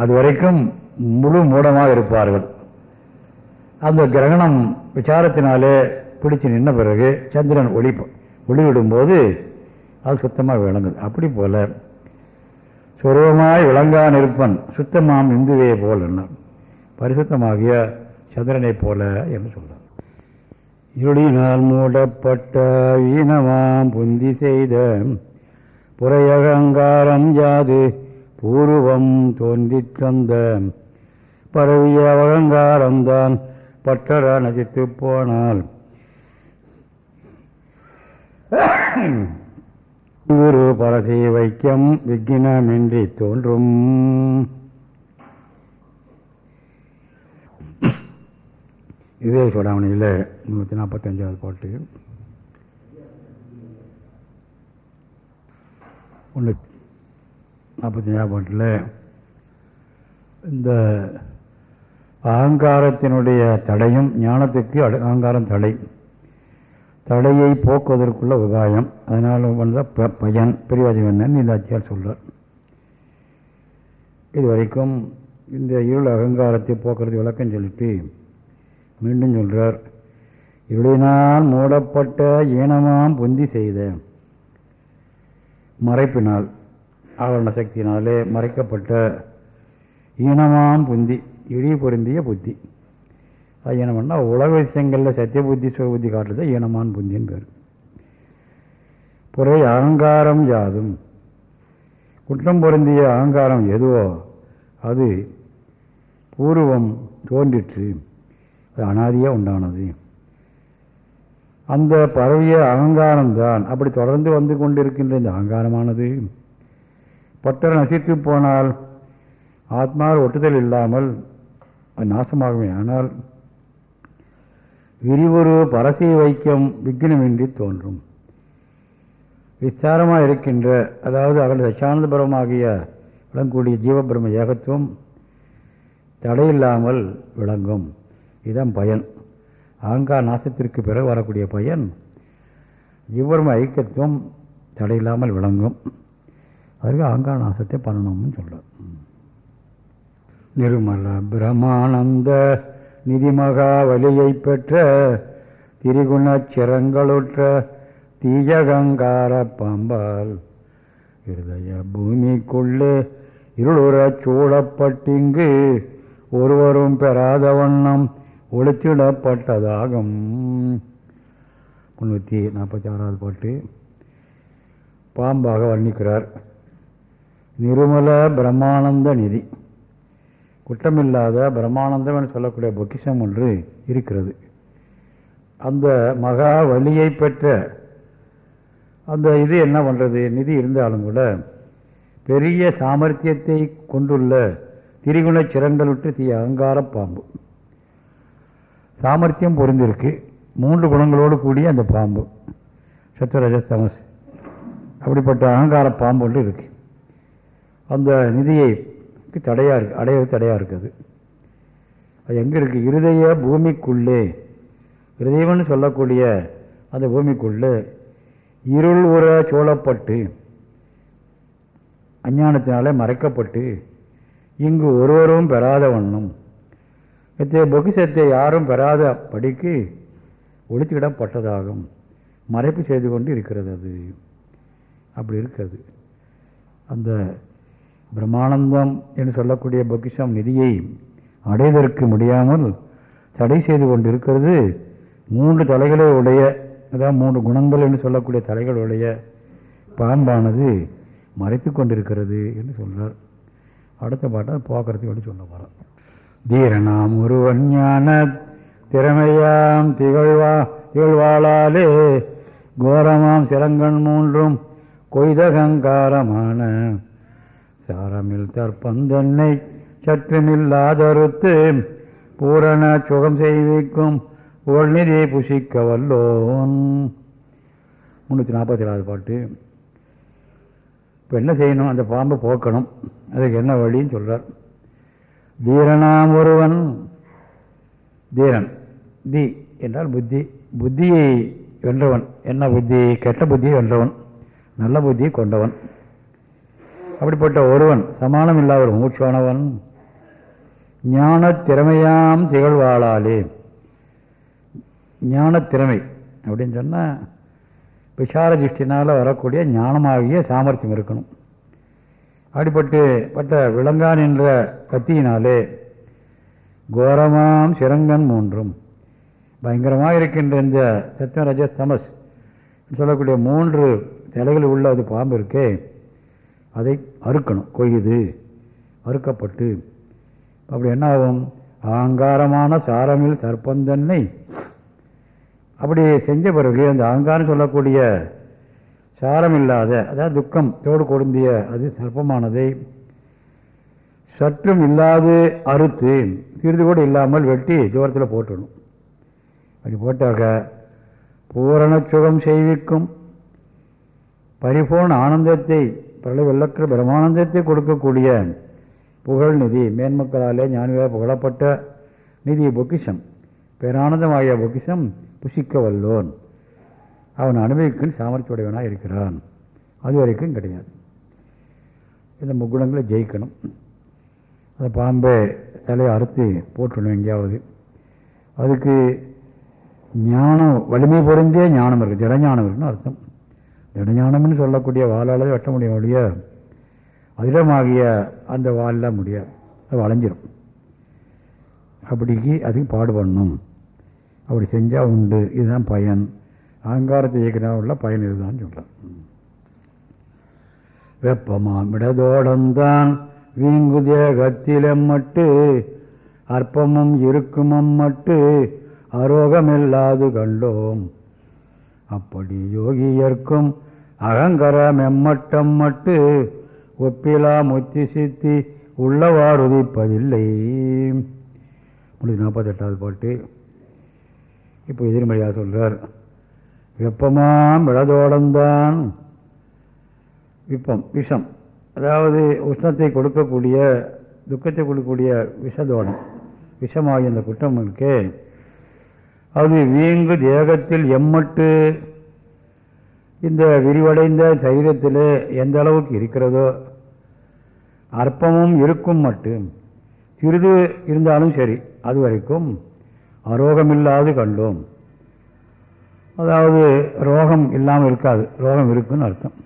அது வரைக்கும் முழு மூடமாக இருப்பார்கள். அந்த கிரகணம் விசாரத்தினாலே பிடிச்சு நின்ன பிறகு சந்திரன் ஒளி ஒளிவிடும்போது அது சுத்தமாக விளங்குது. அப்படி போல சுரூபமாய் விளங்கா நிற்பன் சுத்தமாம் இந்துவே போல் என்ன பரிசுத்தமாகிய சந்திரனைப் போல என்று சொல்கிறார் இருளினால் மூடப்பட்ட ஈனமாம் புந்தி செய்த புறையகங்காரம் யாது பூர்வம் தோன்றித் தந்த பரவிய அவகங்காரம்தான் பட்டர நசித்து போனால். குரு பரசி வைக்கம் விக்னமின்றி தோன்றும். இதே சோடாமணியில் நூற்றி நாற்பத்தஞ்சாவது பாட்டு. ஒன்று நாற்பத்தஞ்சாவது பாட்டில் இந்த அகங்காரத்தினுடைய தடையும் ஞானத்துக்கு அகங்காரம் தடை. தடையை போக்குவதற்குள்ள உபாயம். அதனால் வந்த ப பயன் பெரியவாஜம் என்னன்னு இந்த அச்சியார் சொல்கிறார் இது வரைக்கும் இந்த இருள் அகங்காரத்தை போக்குறது விளக்கம் சொல்லிட்டு மீண்டும் சொல்கிறார் இருளினால் மூடப்பட்ட ஈனமாம் புந்தி செய்த. மறைப்பினால் ஆவரண சக்தியினாலே மறைக்கப்பட்ட ஈனமாம் புந்தி இழி பொருந்திய புத்தி. அது ஈனம்னா உலக விஷயங்களில் சத்திய புத்தி சுக புத்தி காட்டுறது ஈனமான் புந்தின்னு பேர். புறை அகங்காரம் யாதும்? குற்றம் பொருந்திய அகங்காரம் எதுவோ? அது பூர்வம் தோன்றிற்று. அது அனாதியாக உண்டானது. அந்த பரவிய அகங்காரம்தான். அப்படி தொடர்ந்து வந்து கொண்டிருக்கின்ற இந்த அகங்காரமானது. பட்டர் நசித்து போனால் ஆத்மாவில் ஒட்டுதல் இல்லாமல் அது நாசமாகுமே. ஆனால் விரிவொரு பரசி வைக்கம் விக்னமின்றி தோன்றும். விஸ்தாரமாக இருக்கின்ற அதாவது அவன் சச்சானந்தபுரமாகிய விளங்கக்கூடிய ஜீவபிரம ஏகத்துவம் தடையில்லாமல் விளங்கும். இதுதான் பயன். அகங்கார நாசத்திற்கு பிறகு வரக்கூடிய பயன் இவரும் ஐக்கியத்துவம் தடையில்லாமல் விளங்கும். அதுக்கு அகங்கார நாசத்தை பண்ணணும்னு சொல்கிறார் நிருமல பிரமானந்த நிதிமகா வலியை பெற்ற திரிகுணச் சிரங்களுற்ற தீயகங்கார பாம்பால் இருதய பூமிக்குள்ளே இருளுறச் சூழப்பட்டிங்கு ஒருவரும் பெறாத வண்ணம் ஒழுத்திடப்பட்டதாகும் முன்னூற்றி நாற்பத்தி ஆறாவது பாட்டு. பாம்பாக வர்ணிக்கிறார். நிருமல பிரம்மானந்த நிதி. குற்றமில்லாத பிரம்மானந்தம் என்று சொல்லக்கூடிய பொக்கிஷம் ஒன்று இருக்கிறது. அந்த மகா வழியை பெற்ற அந்த இது என்ன பண்ணுறது நிதி இருந்தாலும் கூட பெரிய சாமர்த்தியத்தை கொண்டுள்ள திரிகுண சிறங்களுட்டு தீ அகங்கார பாம்பு. சாமர்த்தியம் பொருந்திருக்கு. மூன்று குணங்களோடு கூடிய அந்த பாம்பு. சத்வரஜ தமசு அப்படிப்பட்ட அகங்கார பாம்பு ஒன்று இருக்கு. அந்த நிதியை தடையாக இருக்கு அடைய தடையாக இருக்குது அது. எங்கே இருக்குது இருதய பூமிக்குள்ளே. இருதயம்னு சொல்லக்கூடிய அந்த பூமிக்குள்ளே இருள் உற சூழப்பட்டு அஞ்ஞானத்தினாலே மறைக்கப்பட்டு இங்கு ஒருவரும் பெறாத வண்ணம். இத்தகைய பொக்கிசத்தை யாரும் பெறாத படிக்கு ஒழித்துவிடப்பட்டதாகும் மறைப்பு செய்து கொண்டு இருக்கிறது அது. அப்படி இருக்கிறது. அந்த பிரம்மானந்தம் என்று சொல்லக்கூடிய பொக்கிஷம் நிதியை அடைவதற்கு முடியாமல் தடை செய்து கொண்டு இருக்கிறது மூன்று தலைகளை உடைய அதாவது மூன்று குணங்கள் என்று சொல்லக்கூடிய தலைகளுடைய பாம்பானது மறைத்து கொண்டிருக்கிறது என்று சொல்கிறார் அடுத்த பாட்டை போக்குறதுக்கு வேண்டி சொல்ல போகிறார் தீரனாம் ஒருவன் ஞான திறமையாம் திகழ்வா திகழ்வாளாலே. கோரமாம் சிறங்கண் மூன்றும் கொய்தகங்காரமான. சாரமில் தற்பந்தென்னை சற்றுமில்லாதறுத்து பூரண சுகம் செய்விக்கும் புகழ்நிதி புசிக்க வல்லோன். முந்நூற்றி நாற்பத்தி ஏழாவது பாட்டு. இப்போ என்ன செய்யணும்? அந்த பாம்பை போக்கணும். அதுக்கு என்ன வழின்னு சொல்கிறார் தீரனாம் ஒருவன். தீரன். தி என்றால் புத்தி. புத்தியை வென்றவன். என்ன புத்தி? கெட்ட புத்தியை வென்றவன். நல்ல புத்தியை கொண்டவன். அப்படிப்பட்ட ஒருவன் சமானம் இல்லாத ஒரு மூச்சானவன். ஞான திறமையாம் திகழ்வாளாலே. ஞான திறமை அப்படின்னு சொன்னால் விசார திருஷ்டினால் வரக்கூடிய ஞானமாகிய சாமர்த்தியம் இருக்கணும். அப்படிப்பட்டு பட்ட விலங்கான் என்ற கத்தியினாலே கோரமாம் சிரங்கன் மூன்றும். பயங்கரமாக இருக்கின்ற இந்த சத்யராஜ தமஸ் சொல்லக்கூடிய மூன்று தலைகள் உள்ள அது பாம்பு இருக்கே அதை அறுக்கணும். கொய்யுது அறுக்கப்பட்டு. அப்படி என்ன ஆகும்? அகங்காரமான சாரமில் சர்ப்பந்தன்னை அப்படி செஞ்ச பிறகு அந்த அகங்காரம் சொல்லக்கூடிய சாரம் இல்லாத அதாவது துக்கம் தோடு கொடுந்திய அது சர்ப்பமானதை சற்றும் இல்லாது அறுத்து சிறிது கூட இல்லாமல் வெட்டி தூரத்தில் போட்டுடணும். அப்படி போட்டாக பூரண சுகம் செய்விக்கும். பரிபூர்ண ஆனந்தத்தை பிரளய வெள்ளக்கிற பிரமானந்தத்தை கொடுக்கக்கூடிய புகழ் நிதி மேன்மக்களாலே ஞானியாக புகழப்பட்ட நிதி பொக்கிஷம். பேரானந்தமாகிய பொக்கிஷம் புசிக்க வல்லோன் அவன் அனுபவிக்கும் சாமர்த்தியுடையவனாக இருக்கிறான். அது வரைக்கும் கிடையாது. இந்த முக்குணங்களை ஜெயிக்கணும். அந்த பாம்பை தலையை அறுத்து போட்டுடணும் எங்கேயாவது. அதுக்கு ஞானம் வலிமை பொருந்தே ஞானம் இருக்குது ஜடஞானம் இருக்குன்னு அர்த்தம். ஜடஞானம்னு சொல்லக்கூடிய வாளால் வெட்ட முடியும் ஒழிய? அதிடமாகிய அந்த வாழலாம் முடியாது. அது வளைஞ்சிடும் அப்படிக்கு அதுக்கு பாடுபடணும். அப்படி செஞ்சால் உண்டு. இதுதான் பயன். அகங்காரத்தை இயக்கினா உள்ள பயன் இதுதான் சொல்கிறான் வெப்பமாம் இடதோடந்தான் வீங்கு தேகத்திலம்மட்டு அற்பமும் இருக்குமம் மட்டு அரோகமில்லாது கண்டோம். அப்படி யோகியர்க்கும் அகங்கரம் எம்மட்டம் மட்டு ஒப்பிலா முத்தி சித்தி உள்ளவாறு உதிப்பதில்லை முன்னூற்றி நாற்பத்தெட்டாவது பாட்டு. இப்போ எதிர்மறையாக சொல்கிறார் வெப்பமாம் விளதோடந்தான் விப்பம் விஷம். அதாவது உஷ்ணத்தை கொடுக்கக்கூடிய துக்கத்தை கொடுக்கக்கூடிய விஷதோடம். விஷமாகிய அந்த குற்றம் இருக்கே. அது வீங்கு தேகத்தில் எம்மட்டு இந்த விரிவடைந்த சரீரத்தில் எந்த அளவுக்கு இருக்கிறதோ அற்பமும் இருக்கும் மட்டும் சிறிது இருந்தாலும் சரி அது வரைக்கும் அரோகமில்லாது கண்டோம். அதாவது ரோகம் இல்லாமல் இருக்காது. ரோகம் இருக்குன்னு அர்த்தம்.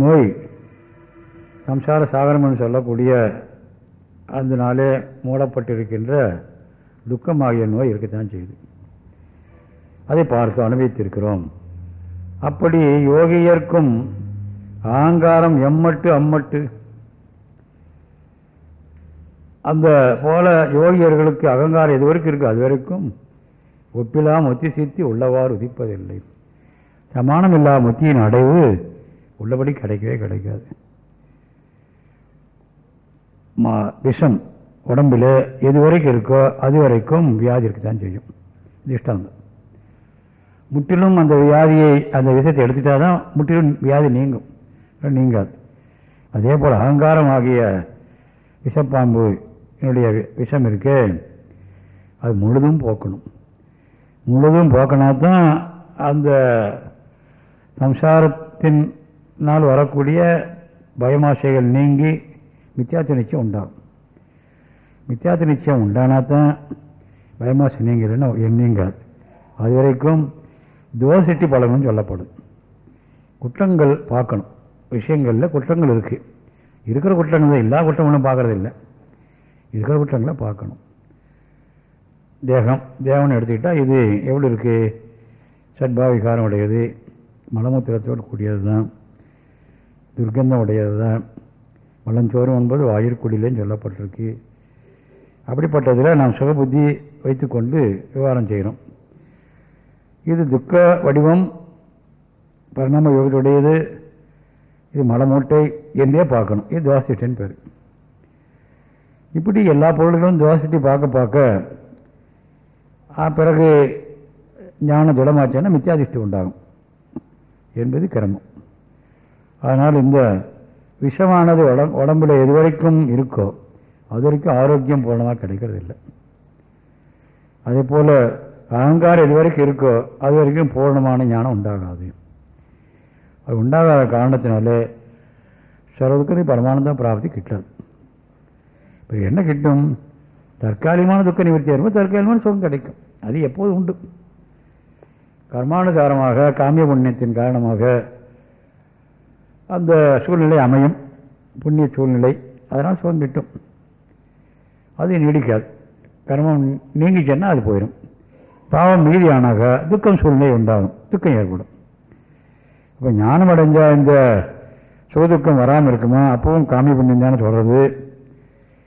நோய் சம்சார சாகரம்னு சொல்லக்கூடிய அந்த நாளே மூடப்பட்டிருக்கின்ற துக்கமாகிய நோய் இருக்கத்தான் செய்யுது. அதை பார்த்து அனுபவித்திருக்கிறோம். அப்படி யோகியர்க்கும் ஆங்காரம் எம்மட்டு அம்மட்டு அந்த போல யோகியர்களுக்கு அகங்காரம் எது வரைக்கும் இருக்குது அது வரைக்கும் ஒப்பிலாம் ஒத்தி சித்தி உள்ளவாறு உதிப்பதில்லை. சமானமில்லா முத்தியின் அடைவு உள்ளபடி கிடைக்கவே கிடைக்காது. மா விஷம் உடம்பில் எது வரைக்கும் இருக்கோ அது வரைக்கும் வியாதி இருக்கத்தான் செய்யும். திஷ்டாந்தம். முற்றிலும் அந்த வியாதியை அந்த விஷத்தை எடுத்துட்டா தான் முற்றிலும் வியாதி நீங்கும். நீங்காது. அதே போல் அகங்காரம் ஆகிய விஷப்பாம்பு என்னுடைய விஷம் இருக்கே அது முழுதும் போக்கணும். முழுதும் போக்கினா தான் அந்த சம்சாரத்தினால் வரக்கூடிய பயமாசைகள் நீங்கி மித்தியாத்த நிச்சயம் உண்டாகும். மித்தியாத்த நிச்சயம் உண்டானா தான் பயமாசை நீங்கிறன்னு எண்ணீங்காது அது வரைக்கும் தோசிட்டி பழகணும்னு சொல்லப்படும். குற்றங்கள் பார்க்கணும். விஷயங்களில் குற்றங்கள் இருக்குது இருக்கிற குற்றங்கள் தான் எல்லா குற்றங்களும் பார்க்குறதில்ல. இருக்கிற குற்றங்களை பார்க்கணும். தேகம் தேகம்னு எடுத்துக்கிட்டால் இது எவ்வளோ இருக்குது சட்பாவிகாரம் உடையது மலமுத்திரத்தோடு கூடியது தான் துர்க்கந்தம் உடையது தான் மலஞ்சோறும் என்பது வாயிற்குடியிலேன்னு சொல்லப்பட்டிருக்கு. அப்படிப்பட்டதில் நாம் சுகபுத்தி வைத்துக்கொண்டு விவகாரம் செய்கிறோம். இது துக்க வடிவம் பரிணாம யோகத்துடையது இது மலமூட்டை என்றே பார்க்கணும். இது துவாசிட்டின்னு பேர். இப்படி எல்லா பொருள்களும் துவாசிட்டி பார்க்க பார்க்க பிறகு ஞானம் திடமாச்சேன்னா மித்தியாதிஷ்டி உண்டாகும் என்பது கிரமம். அதனால் இந்த விஷமானது உடம் உடம்புல எது வரைக்கும் இருக்கோ அது வரைக்கும் ஆரோக்கியம் பூர்ணமாக கிடைக்கிறது இல்லை அதே போல் அகங்காரம் எது வரைக்கும் இருக்கோ அது வரைக்கும் பூர்ணமான ஞானம் உண்டாகாது. அது உண்டாகாத காரணத்தினாலே சர்வதுக்கதி பரமானந்த பிராப்தி கிட்டாது. இப்போ என்ன கிட்டும்? தற்காலிகமான துக்க நிவர்த்தி வரும்போது தற்காலிகமான சுகம் கிடைக்கும். அது எப்போதும் உண்டு. கர்மானுசாரமாக காமிய புண்ணியத்தின் காரணமாக அந்த சூழ்நிலை அமையும். புண்ணிய சூழ்நிலை அதனால் சுகம் கிட்டும். அது நீடிக்காது. கர்மம் நீங்கிச்சேன்னா அது போயிடும் பாவம் மீதியானாக துக்கம் சூழ்நிலை உண்டாகும். துக்கம் ஏற்படும். இப்போ ஞானம் அடைஞ்சால் இந்த சுகதுக்கம் வராமல் இருக்குமா? அப்பவும் காமி புண்ணியம் தானே சொல்கிறது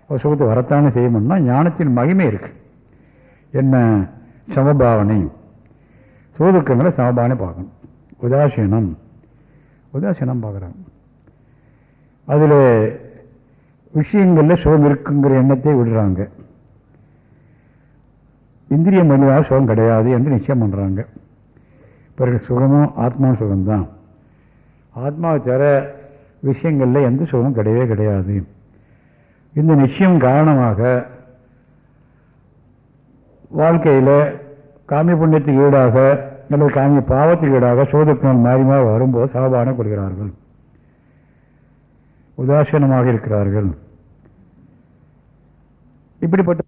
ஒரு சுகத்தை வரத்தானே செய்யணும்னா ஞானத்தின் மகிமை இருக்கு. என்ன? சமபாவனை சுகதுக்கங்களை சமபாவனை பார்க்கணும். உதாசீனம். உதாசீனம் பார்க்குறாங்க. அதில் விஷயங்களில் சுகம் இருக்குங்கிற எண்ணத்தை விடுறாங்க. இந்திரிய மொழியாக சுகம் கிடையாது என்று நிச்சயம் பண்ணுறாங்க பிறகு சுகமும் ஆத்மா சுகம்தான். ஆத்மாவை தவிர விஷயங்களில் எந்த சுகமும் கிடையவே கிடையாது. இந்த நிச்சயம் காரணமாக வாழ்க்கையில் காமிய புண்ணியத்துக்கு ஈடாக அல்லது காமிய பாவத்துக்கு ஈடாக சோதக்கம் மாறிமா வரும்போது சமபானம் கொள்கிறார்கள் உதாசீனமாக இருக்கிறார்கள். இப்படிப்பட்ட